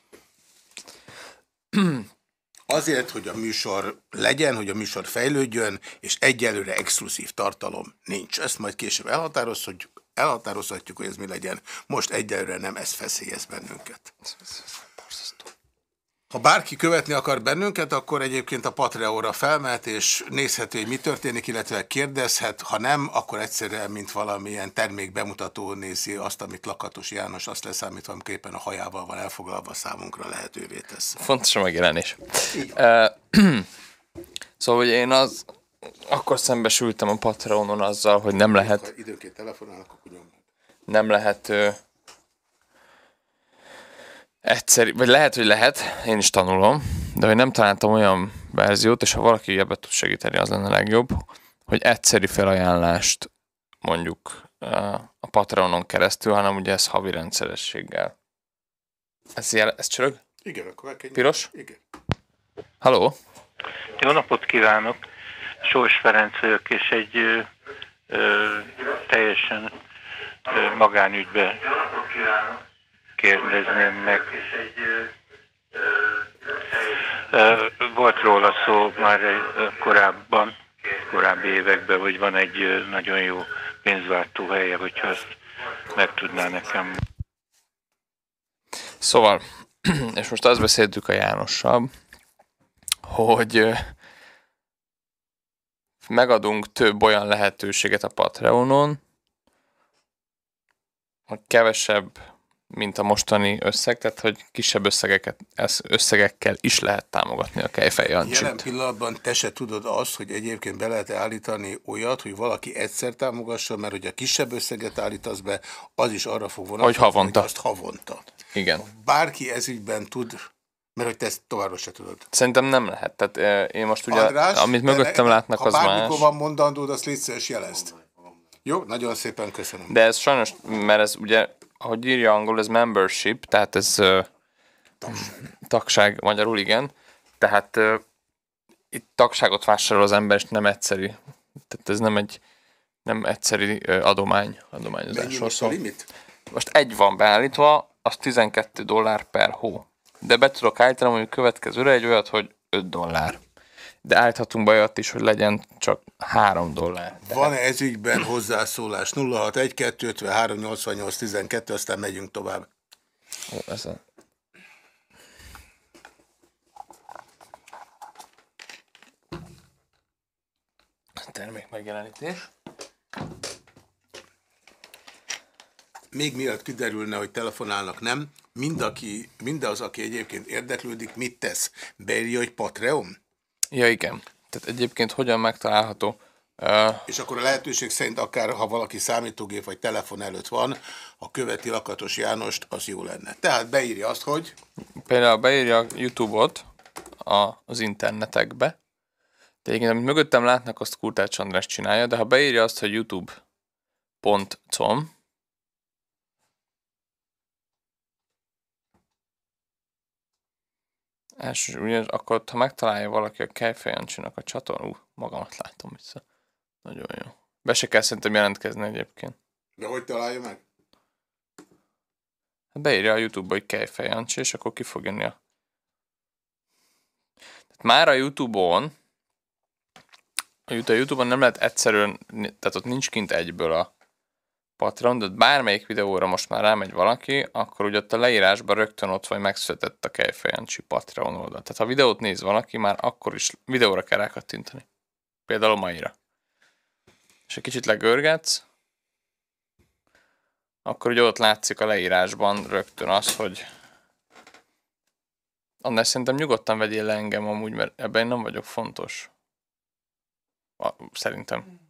Azért, hogy a műsor legyen, hogy a műsor fejlődjön, és egyelőre exkluzív tartalom nincs. Ezt majd később elhatározhatjuk, elhatározhatjuk, hogy ez mi legyen. Most egyelőre nem ez feszélyez bennünket. Ha bárki követni akar bennünket, akkor egyébként a Patreonra felmehet, és nézheti, hogy mi történik, illetve kérdezhet. Ha nem, akkor egyszerűen, mint valamilyen termék bemutató nézi azt, amit Lakatos János, azt leszámítva, éppen a hajával van elfoglalva, számunkra lehetővé tesz. Fontos a megjelenés. Uh, szóval, hogy én az, akkor szembesültem a Patreonon azzal, hogy nem lehet Ha időnként telefonálnak, akkor nyomják. nem lehet egyszerű, vagy lehet, hogy lehet, én is tanulom, de hogy nem találtam olyan verziót, és ha valaki ebbe tud segíteni, az lenne a legjobb, hogy egyszerű felajánlást mondjuk a Patreonon keresztül, hanem ugye ez havi rendszerességgel. Ez, jel, ez csörög? Igen, akkor el kell Piros? Igen. Haló? Jó napot kívánok! Sós Ferenc vagyok, és egy ö, ö, teljesen ö, magánügybe kérdezném meg. Volt róla szó már korábban, korábbi években, hogy van egy nagyon jó pénzváltó helye, hogyha azt meg tudná nekem Szóval, és most azt beszéltük a Jánossal, hogy megadunk több olyan lehetőséget a Patreonon, hogy kevesebb, mint a mostani összeg, tehát hogy kisebb összegeket, ez- összegekkel is lehet támogatni a Kejfej Jelen Jancsit. pillanatban te se tudod azt, hogy egyébként be lehet állítani olyat, hogy valaki egyszer támogassa, mert hogy a kisebb összeget állítasz be, az is arra fog vonatkozni, Hogy havonta. Hogy azt havonta. Igen. Bárki ezügyben tud, mert hogy te ezt továbbra se tudod. Szerintem nem lehet. Tehát ö, én most ugye, András, amit te mögöttem ne- látnak, ha az más. bármikor van mondandód, azt légy szíves jelezd. Jó, nagyon szépen köszönöm. De ez sajnos, mert ez ugye, ahogy írja angol, ez membership, tehát ez ö, tagság, magyarul igen. Tehát ö, itt tagságot vásárol az ember, és nem egyszerű. Tehát ez nem egy nem egyszerű ö, adomány, Mennyi adományozásról most a limit? Most egy van beállítva, az 12 dollár per hó. De be tudok állítani, hogy a következőre egy olyat, hogy 5 dollár. De állíthatunk olyat is, hogy legyen csak 3 dollár. Van-e ezügyben hozzászólás? 061 253 88 12, aztán megyünk tovább. Ó, ez a... Termék megjelenítés. még mielőtt kiderülne, hogy telefonálnak, nem, mind aki, mindaz, aki egyébként érdeklődik, mit tesz? Beírja, hogy Patreon? Ja, igen. Tehát egyébként hogyan megtalálható? Uh, És akkor a lehetőség szerint akár, ha valaki számítógép vagy telefon előtt van, ha követi Lakatos Jánost, az jó lenne. Tehát beírja azt, hogy például beírja a YouTube-ot a, az internetekbe, de igen, amit mögöttem látnak, azt Kurtács András csinálja, de ha beírja azt, hogy youtube.com, első, ugye, akkor ha megtalálja valaki a Kejfej Jancsinak a csatorn, ú, magamat látom vissza. Nagyon jó. Be se kell szerintem jelentkezni egyébként. de hogy találja meg? Hát beírja a YouTube-ba, hogy Kejfej Jancsi, és akkor ki fog jönni a Tehát már a Youtube-on, a Youtube-on nem lehet egyszerűen, tehát ott nincs kint egyből a Patreon, de bármelyik videóra most már rámegy valaki, akkor ugye ott a leírásban rögtön ott vagy megszületett a Kejfejancsi Patreon oldal. Tehát ha videót néz valaki, már akkor is videóra kell rákattintani. Például a maira. És egy kicsit legörgetsz, akkor ugye ott látszik a leírásban rögtön az, hogy annál szerintem nyugodtan vegyél le engem amúgy, mert ebben én nem vagyok fontos. A, szerintem.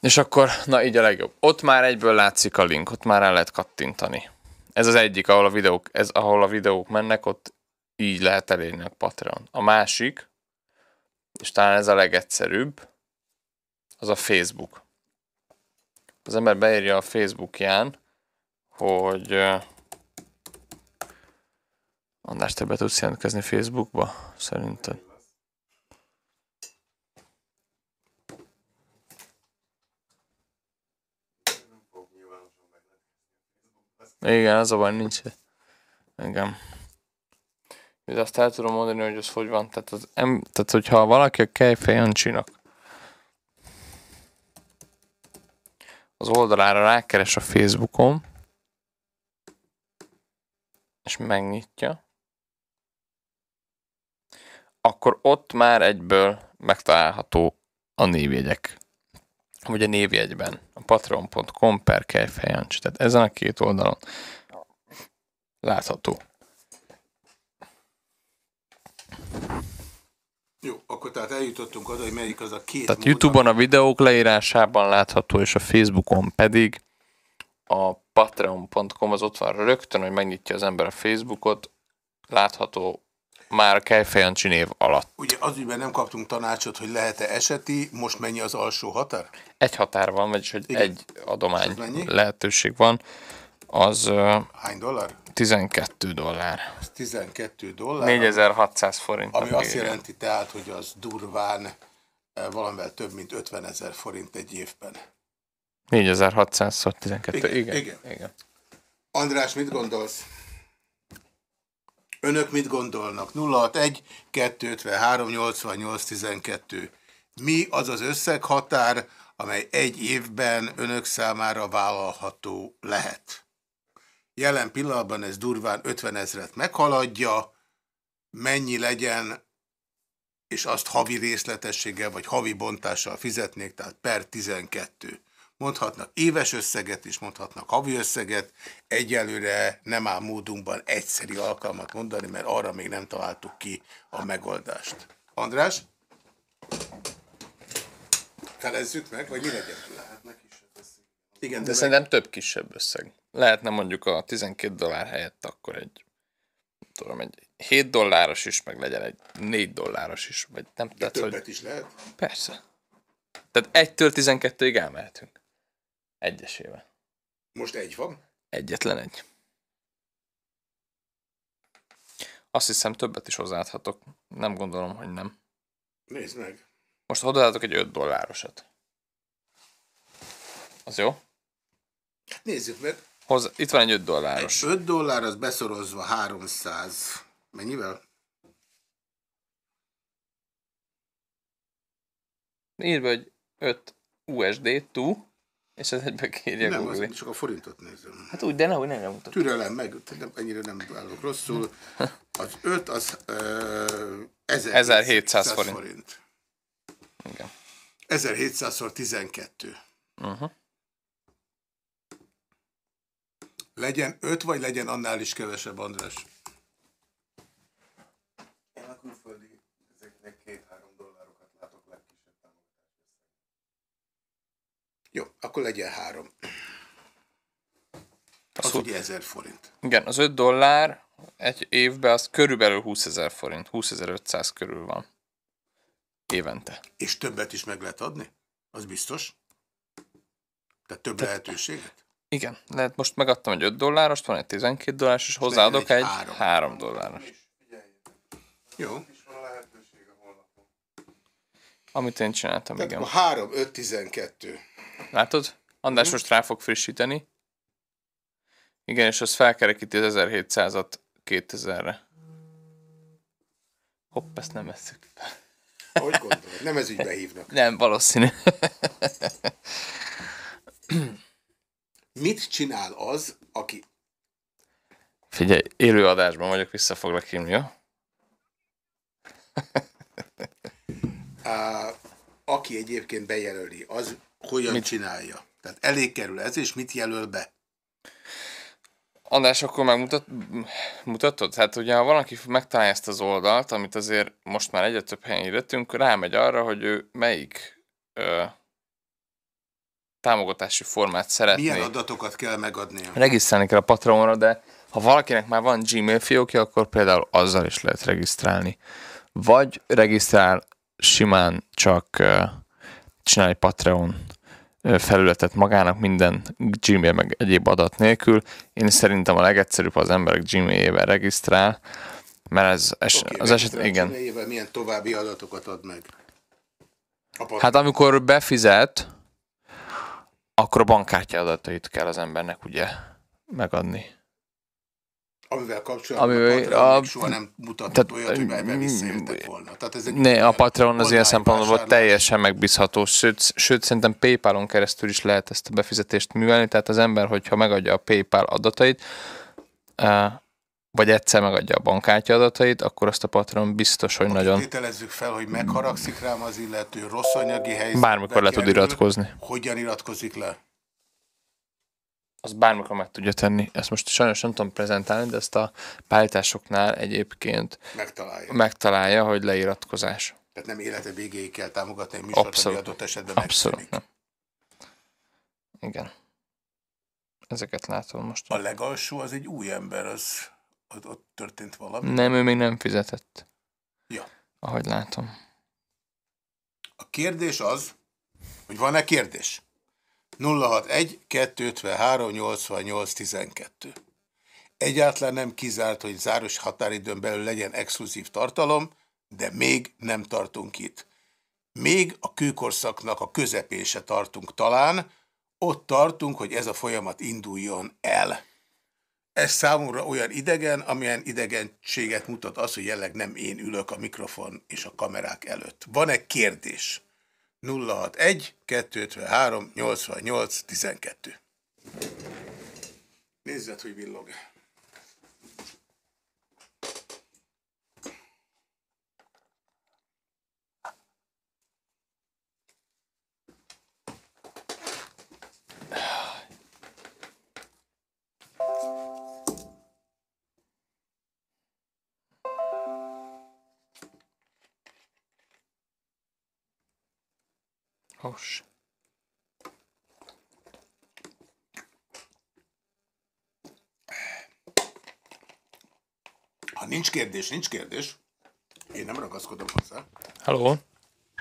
És akkor, na így a legjobb. Ott már egyből látszik a link, ott már el lehet kattintani. Ez az egyik, ahol a videók, ez, ahol a videók mennek, ott így lehet elérni a Patreon. A másik, és talán ez a legegyszerűbb, az a Facebook. Az ember beírja a Facebookján, hogy uh, András, te be tudsz jelentkezni Facebookba? Szerinted? Igen, az a baj, nincs. Igen. De azt el tudom mondani, hogy az hogy van. Tehát, az em, tehát hogyha valaki a Kejfej Jancsinak az oldalára rákeres a Facebookon, és megnyitja, akkor ott már egyből megtalálható a névjegyek. Vagy a névjegyben. A patreon.com per Kejfejancs. Tehát ezen a két oldalon látható. Jó, akkor tehát eljutottunk oda, hogy melyik az a két Tehát mód, Youtube-on a videók leírásában látható, és a Facebookon pedig a patreon.com az ott van rögtön, hogy megnyitja az ember a Facebookot, látható már a Kejfejancsi név alatt. Ugye az ügyben nem kaptunk tanácsot, hogy lehet-e eseti, most mennyi az alsó határ? Egy határ van, vagyis hogy Igen. egy adomány az lehetőség van, az Hány dollár? 12 dollár. Ez 12 dollár. 4600 forint. Ami azt jelenti tehát, hogy az durván valamivel több, mint 50 ezer forint egy évben. 4600 szor 12. Igen, Igen, igen. igen. igen. András, mit gondolsz? Önök mit gondolnak? 061 253 88 12. Mi az az összeghatár, amely egy évben önök számára vállalható lehet? Jelen pillanatban ez durván 50 ezret meghaladja, mennyi legyen, és azt havi részletességgel vagy havi bontással fizetnék, tehát per 12. Mondhatnak éves összeget is, mondhatnak havi összeget. Egyelőre nem áll módunkban egyszeri alkalmat mondani, mert arra még nem találtuk ki a megoldást. András? Felezzük meg, vagy mi legyen? Igen, De de, meg, szerintem több kisebb összeg. Lehetne mondjuk a 12 dollár helyett akkor egy, tudom, egy 7 dolláros is, meg legyen egy 4 dolláros is, vagy nem, de tehát, hogy többet is lehet. persze. Tehát 1-től 12-ig elmehetünk. Egyesével. Most egy van. Egyetlen egy. Azt hiszem többet is hozzáadhatok. Nem gondolom, hogy nem. Nézd meg. Most hozzáadhatok egy 5 dollárosat. Az jó? Nézzük meg. Hozzá, itt van egy 5 Egy dolláros. 5 dollár az beszorozva 300. Mennyivel? Írd be, hogy 5 USD to, és ez egybe kérje nem, Google. az csak a forintot nézem. Hát úgy, de nehogy nem mutat. Türelem, meg, nem, ennyire nem állok rosszul. Az 5 az uh, 1700 forint. Igen. 1700-szor 12. Uh-huh. Legyen 5, vagy legyen annál is kevesebb, András? Én a külföldi ezeknek két-három dollárokat látok legkisebb támogatás. Jó, akkor legyen 3. Az Szó- ugye 1000 forint. Igen, az 5 dollár egy évben az körülbelül 20 ezer forint, 20.500 körül van. Évente. És többet is meg lehet adni? Az biztos? Tehát több lehetőséget? Igen, lehet most megadtam egy 5 dollárost, van egy 12 dolláros, és hozzáadok egy egy három. 3 dolláros. Jó. Amit én csináltam, Tehát igen. a 3, 5, 12. Látod? András Mhm. most rá fog frissíteni. Igen, és az felkerekíti az 1700-at 2000-re. Hopp, ezt nem veszük. Hogy gondolod? Nem ez ügybe hívnak. Nem, valószínű. Mit csinál az, aki... Figyelj, élő adásban vagyok, vissza foglak hívni, jó? Aki egyébként bejelöli, az hogyan mit? csinálja? Tehát elég kerül ez, és mit jelöl be? András, akkor megmutat, mutatod? Hát ugye, ha valaki megtalálja ezt az oldalt, amit azért most már egyre több helyen írtünk, rámegy arra, hogy ő melyik ö, támogatási formát szeretné. Milyen adatokat kell megadnia? Regisztrálni kell a Patreonra, de ha valakinek már van Gmail fiókja, akkor például azzal is lehet regisztrálni. Vagy regisztrál simán csak csinál egy Patreon felületet magának minden Gmail meg egyéb adat nélkül. Én szerintem a legegyszerűbb, ha az emberek Gmailjével regisztrál, mert ez es, okay, az eset, igen. milyen további adatokat ad meg? Hát amikor befizet, akkor a bankkártya adatait kell az embernek ugye megadni. Amivel kapcsolatban Amivel, a a, soha nem mutatott tehát, olyat, hogy be visszajöttek volna. Tehát ez egy ne, a Patreon az ilyen szempontból teljesen megbízható, sőt, sőt szerintem PayPal-on keresztül is lehet ezt a befizetést művelni, tehát az ember, hogyha megadja a PayPal adatait, vagy egyszer megadja a bankkártya adatait, akkor azt a Patreon biztos, hogy Akkor nagyon... Tételezzük fel, hogy megharagszik rám az illető rossz anyagi helyzetbe Bármikor le tud iratkozni. Hogyan iratkozik le? Az bármikor meg tudja tenni. Ezt most sajnos nem tudom prezentálni, de ezt a beállításoknál egyébként megtalálja, megtalálja hogy leiratkozás. Tehát nem élete végéig kell támogatni egy műsort, Abszolút. ami adott esetben Abszolút nem. Igen. Ezeket látom most. A legalsó az egy új ember, az ott, ott történt valami? Nem, ő még nem fizetett. Ja. Ahogy látom. A kérdés az, hogy van-e kérdés? 061 253 88 12. Egyáltalán nem kizárt, hogy záros határidőn belül legyen exkluzív tartalom, de még nem tartunk itt. Még a kőkorszaknak a közepén se tartunk talán, ott tartunk, hogy ez a folyamat induljon el. Ez számomra olyan idegen, amilyen idegenséget mutat az, hogy jelenleg nem én ülök a mikrofon és a kamerák előtt. Van-e kérdés? 061 253 88 12. Nézzet, hogy villog. Hos. Ha nincs kérdés, nincs kérdés. Én nem ragaszkodom hozzá. Halló.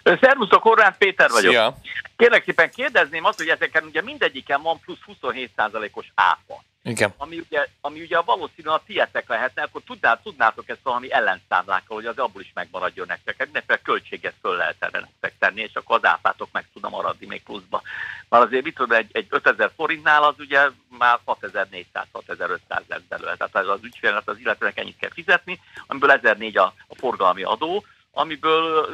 Szervuszok, Horváth Péter vagyok. Szia. Kérlek szépen kérdezném azt, hogy ezeken ugye mindegyiken van plusz 27%-os áfa. Igen. Ami ugye, ami ugye valószínűleg a tietek lehetne, akkor tudná, tudnátok ezt valami ellenszámlákkal, hogy az abból is megmaradjon nektek. Mindenféle költséget föl lehet erre nektek tenni, és akkor az áfátok meg tudna maradni még pluszba. Mert azért mit tudom, egy, egy 5000 forintnál az ugye már 6400-6500 lesz belőle. Tehát az ügyfélnek az illetőnek ennyit kell fizetni, amiből 1004 a, a forgalmi adó, amiből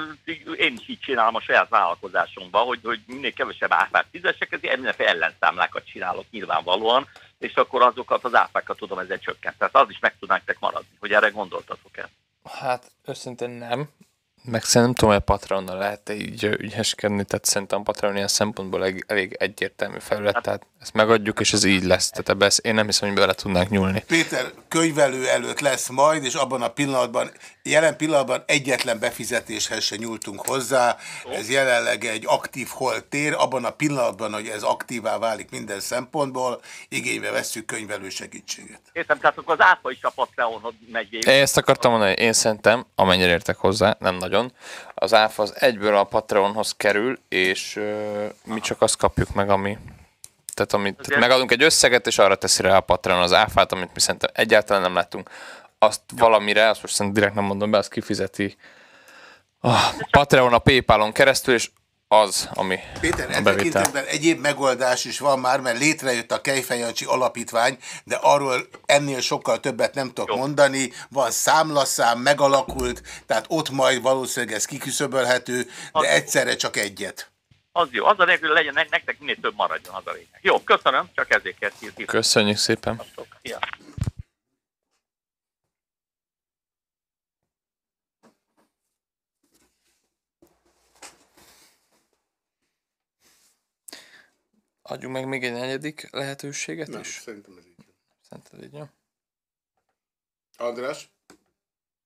én is így csinálom a saját vállalkozásomban, hogy, hogy minél kevesebb áfát fizessek, ezért mindenféle ellenszámlákat csinálok nyilvánvalóan, és akkor azokat az áfákat tudom ezzel csökkenteni. Tehát az is meg tudnánk maradni, hogy erre gondoltatok-e? Hát őszintén nem, meg szerintem tudom, hogy a Patronnal lehet -e így ügyeskedni, tehát szerintem a Patron ilyen szempontból elég, elég egyértelmű felület, hát, tehát ezt megadjuk, és ez így lesz. Tehát ebbe ezt én nem hiszem, hogy bele tudnánk nyúlni. Péter, könyvelő előtt lesz majd, és abban a pillanatban, jelen pillanatban egyetlen befizetéshez se nyúltunk hozzá. Ez jelenleg egy aktív holtér. Abban a pillanatban, hogy ez aktívá válik minden szempontból, igénybe vesszük könyvelő segítséget. Értem, tehát akkor az áfa is a Patreonhoz megy végül. Én ezt akartam mondani, én szerintem, amennyire értek hozzá, nem nagyon, az áfa az egyből a Patreonhoz kerül, és uh, mi csak azt kapjuk meg, ami tehát amit tehát megadunk egy összeget, és arra teszi rá a Patreon az áfát, amit mi szerintem egyáltalán nem láttunk. Azt valamire, azt most direkt nem mondom be, azt kifizeti a Patreon a Paypalon keresztül, és az, ami Péter, a e bevétel. egyéb megoldás is van már, mert létrejött a Kejfejancsi Alapítvány, de arról ennél sokkal többet nem tudok Jó. mondani. Van számlaszám, megalakult, tehát ott majd valószínűleg ez kiküszöbölhető, Az- de egyszerre csak egyet. Az jó. Az a lényeg, hogy legyen ne- nektek minél több maradjon az a lényeg. Jó, köszönöm, csak ezért kell. Köszönjük szépen. Ja. Adjunk meg még egy negyedik lehetőséget Nem, is? szerintem ez így. Szerinted így jó? András?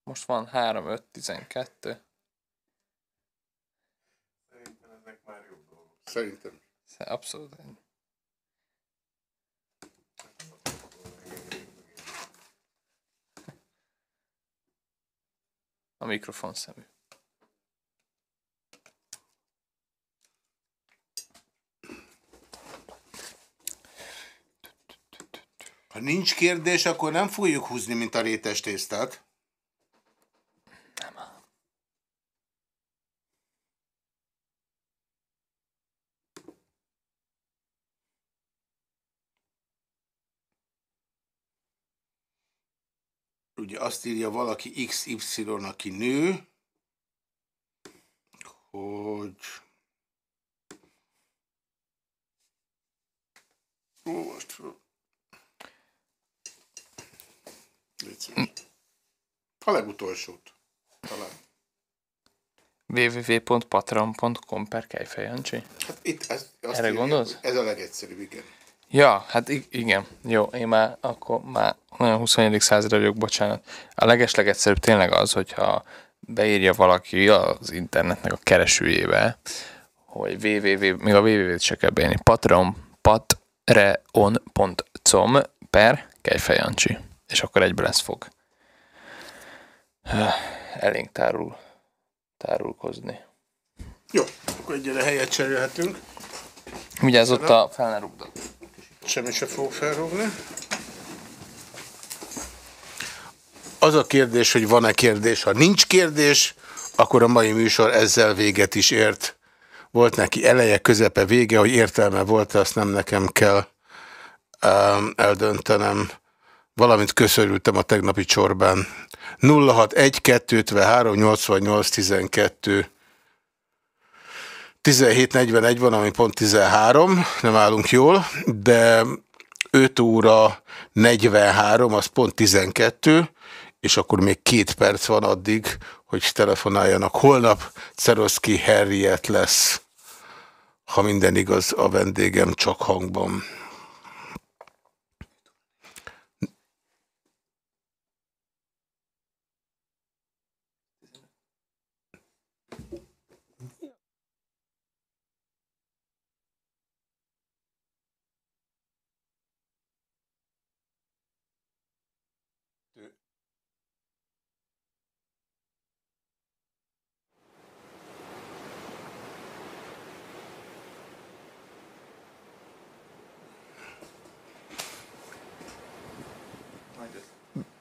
Most van 3, 5, 12. Szerintem ezek már jobb dolgok. Szerintem. Abszolút. A mikrofon szemű. Ha nincs kérdés, akkor nem fogjuk húzni, mint a rétes tésztát. Ugye azt írja valaki XY, aki nő, hogy... Ó, most föl. Légy szíves. A legutolsót. Talán. www.patreon.com per Kejfejancsi. Hát itt ez, azt Erre írja, gondolsz? Ez a legegyszerűbb, igen. Ja, hát igen. Jó, én már akkor már nagyon 21. századra vagyok, bocsánat. A legeslegegyszerűbb tényleg az, hogyha beírja valaki az internetnek a keresőjébe, hogy www, még a www-t se kell beírni, patreon, patreon.com per Kejfejancsi. És akkor egyből lesz fog elénk tárul, tárulkozni. Jó, akkor egyre helyet cserélhetünk. Vigyázz ott a fel ne rúgd. Semmi se fog felrúgni. Az a kérdés, hogy van-e kérdés. Ha nincs kérdés, akkor a mai műsor ezzel véget is ért. Volt neki eleje, közepe, vége, hogy értelme volt, azt nem nekem kell um, eldöntenem. Valamint köszörültem a tegnapi csorbán. 061 253 88 12 17.41 van, ami pont 13, nem állunk jól, de 5 óra 43, az pont 12, és akkor még két perc van addig, hogy telefonáljanak. Holnap Ceroszki Harriet lesz, ha minden igaz, a vendégem csak hangban.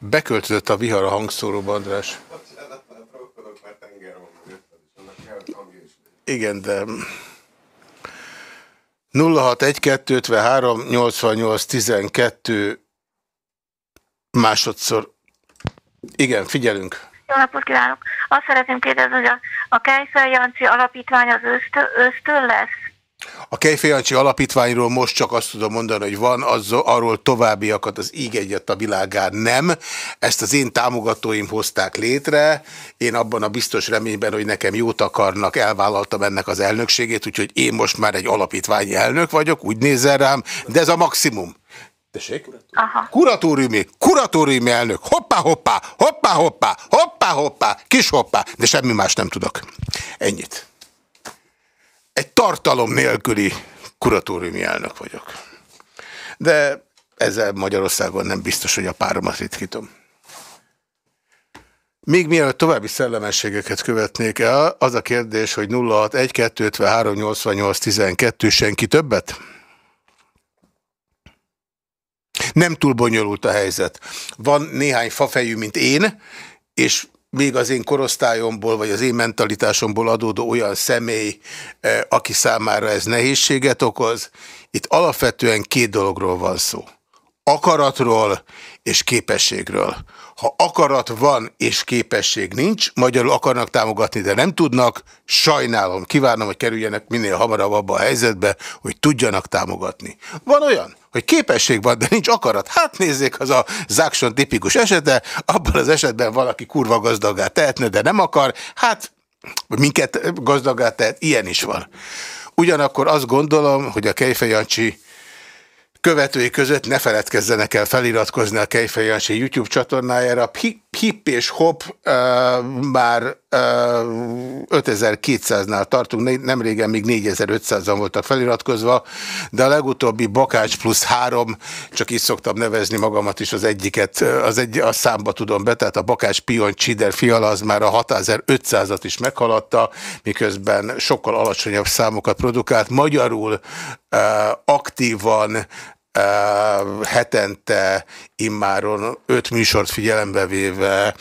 Beköltözött a vihar a hangszóróba, András. Igen, de 061 253 88 12 másodszor. Igen, figyelünk. Jó napot kívánok! Azt szeretném kérdezni, hogy a, a Kejfel Jancsi alapítvány az ősztől, ősztől lesz? A Kejfejancsi Alapítványról most csak azt tudom mondani, hogy van, az, arról továbbiakat az íg egyet a világán nem. Ezt az én támogatóim hozták létre. Én abban a biztos reményben, hogy nekem jót akarnak, elvállaltam ennek az elnökségét, úgyhogy én most már egy alapítványi elnök vagyok, úgy nézzel rám, de ez a maximum. Tessék? Aha. Kuratóriumi, kuratóriumi elnök, hoppá, hoppá, hoppá, hoppá, hoppá, hoppá, kis hoppá, de semmi más nem tudok. Ennyit. Egy tartalom nélküli kuratóriumi elnök vagyok. De ezzel Magyarországon nem biztos, hogy a páromat ritkítom. Még mielőtt további szellemességeket követnék el, az a kérdés, hogy 061 253 88 12 senki többet? Nem túl bonyolult a helyzet. Van néhány fafejű, mint én, és még az én korosztályomból, vagy az én mentalitásomból adódó olyan személy, eh, aki számára ez nehézséget okoz. Itt alapvetően két dologról van szó. Akaratról és képességről. Ha akarat van és képesség nincs, magyarul akarnak támogatni, de nem tudnak, sajnálom, kívánom, hogy kerüljenek minél hamarabb abba a helyzetbe, hogy tudjanak támogatni. Van olyan, hogy képesség van, de nincs akarat. Hát nézzék, az a Zákson tipikus esete, abban az esetben valaki kurva gazdagát tehetne, de nem akar, hát minket gazdagát tehet, ilyen is van. Ugyanakkor azt gondolom, hogy a Kejfej Jancsi követői között ne feledkezzenek el feliratkozni a Kejfej Jancsi YouTube csatornájára. Hip és hop már uh, 5200-nál tartunk, nem régen még 4500-an voltak feliratkozva, de a legutóbbi Bakács plusz három, csak így szoktam nevezni magamat is, az egyiket, az egy, a számba tudom be, tehát a Bakács Pion Csider Fiala az már a 6500-at is meghaladta, miközben sokkal alacsonyabb számokat produkált. Magyarul aktívan hetente immáron öt műsort figyelembe véve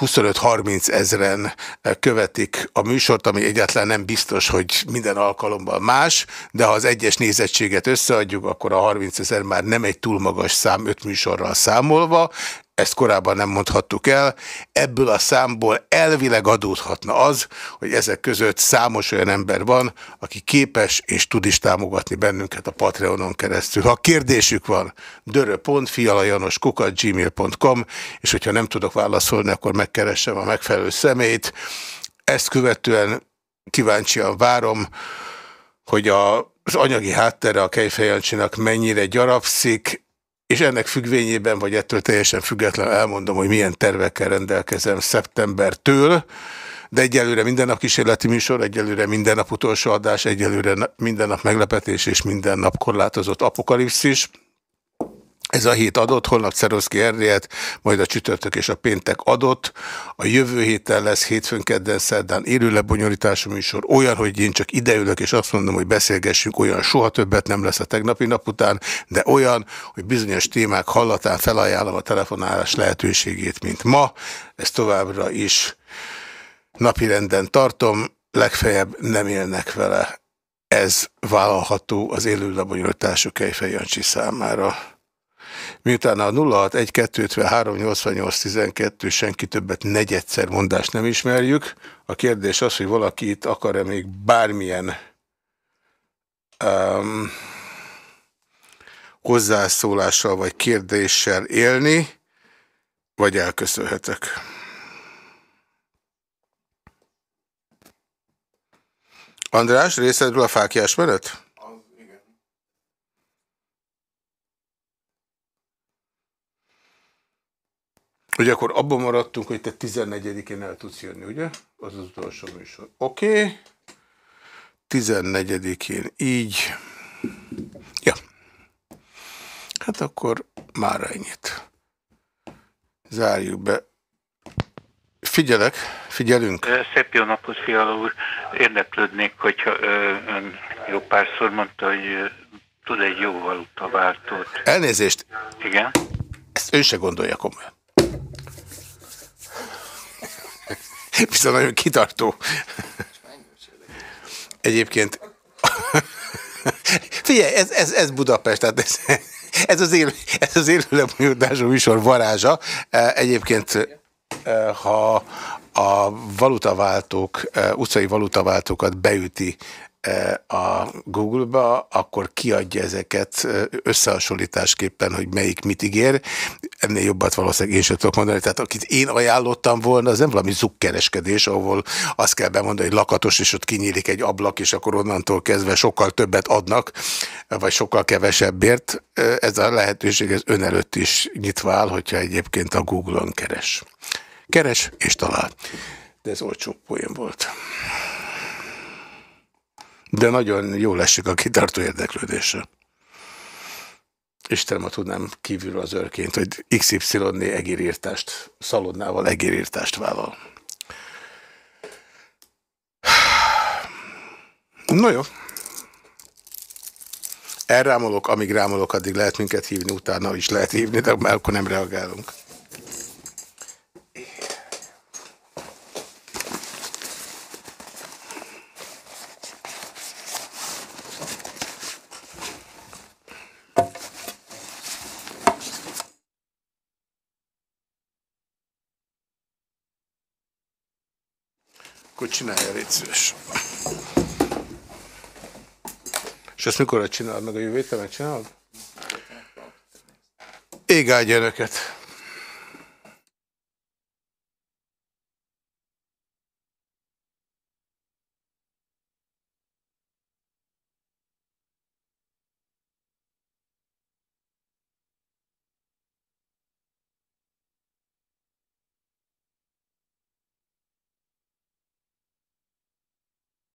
25-30 ezeren követik a műsort, ami egyáltalán nem biztos, hogy minden alkalommal más, de ha az egyes nézettséget összeadjuk, akkor a 30 ezer már nem egy túl magas szám öt műsorral számolva, ezt korábban nem mondhattuk el, ebből a számból elvileg adódhatna az, hogy ezek között számos olyan ember van, aki képes és tud is támogatni bennünket a Patreonon keresztül. Ha kérdésük van, dörö.fialajanoskukat.gmail.com és hogyha nem tudok válaszolni, akkor megkeressem a megfelelő szemét. Ezt követően kíváncsian várom, hogy a, az anyagi háttere a Kejfejancsinak mennyire gyarapszik, és ennek függvényében, vagy ettől teljesen független elmondom, hogy milyen tervekkel rendelkezem szeptembertől, de egyelőre minden nap kísérleti műsor, egyelőre minden nap utolsó adás, egyelőre minden nap meglepetés és minden nap korlátozott apokalipszis. Ez a hét adott, holnap Szeroszki Erdélyet, majd a csütörtök és a péntek adott. A jövő héten lesz hétfőn, kedden, szerdán élő lebonyolítású műsor. Olyan, hogy én csak ideülök és azt mondom, hogy beszélgessünk, olyan soha többet nem lesz a tegnapi nap után, de olyan, hogy bizonyos témák hallatán felajánlom a telefonálás lehetőségét, mint ma. Ezt továbbra is napirenden tartom, legfeljebb nem élnek vele. Ez vállalható az élő lebonyolítású Kejfej Jancsi számára. Miután a 0612538812 senki többet negyedszer mondást nem ismerjük, a kérdés az, hogy valaki itt akar-e még bármilyen um, hozzászólással vagy kérdéssel élni, vagy elköszönhetek. András, részedről a fákjás menet? Ugye akkor abban maradtunk, hogy te 14-én el tudsz jönni, ugye? Az az utolsó műsor. Oké. Okay. 14-én így. Ja. Hát akkor már ennyit. Zárjuk be. Figyelek, figyelünk. Szép jó napot, Fiala úr. Érdeklődnék, hogyha ön jó párszor mondta, hogy tud egy jó valutaváltót. Elnézést. Igen? Ezt ő se gondolja komolyan. Viszont nagyon kitartó. Egyébként... Figyelj, ez, ez, ez Budapest, tehát ez, ez az élő, ez az élő műsor varázsa. Egyébként, ha a valutaváltók, utcai valutaváltókat beüti a Google-ba, akkor kiadja ezeket összehasonlításképpen, hogy melyik mit ígér. Ennél jobbat valószínűleg én sem tudok mondani. Tehát akit én ajánlottam volna, az nem valami zukkereskedés, ahol azt kell bemondani, hogy lakatos, és ott kinyílik egy ablak, és akkor onnantól kezdve sokkal többet adnak, vagy sokkal kevesebbért. Ez a lehetőség ez ön előtt is nyitva áll, hogyha egyébként a Google-on keres. Keres és talál. De ez olcsó poén volt de nagyon jól esik a kitartó érdeklődésre. Istenem, ha tudnám kívülről az örként, hogy XY-né egérírtást, szalonnával egérírtást vállal. No jó. Elrámolok, amíg rámolok, addig lehet minket hívni, utána is lehet hívni, de már akkor nem reagálunk. Akkor csinálja, légy szíves. És ezt mikor csinálod meg a jövő héten megcsinálod? Ég áldja önöket!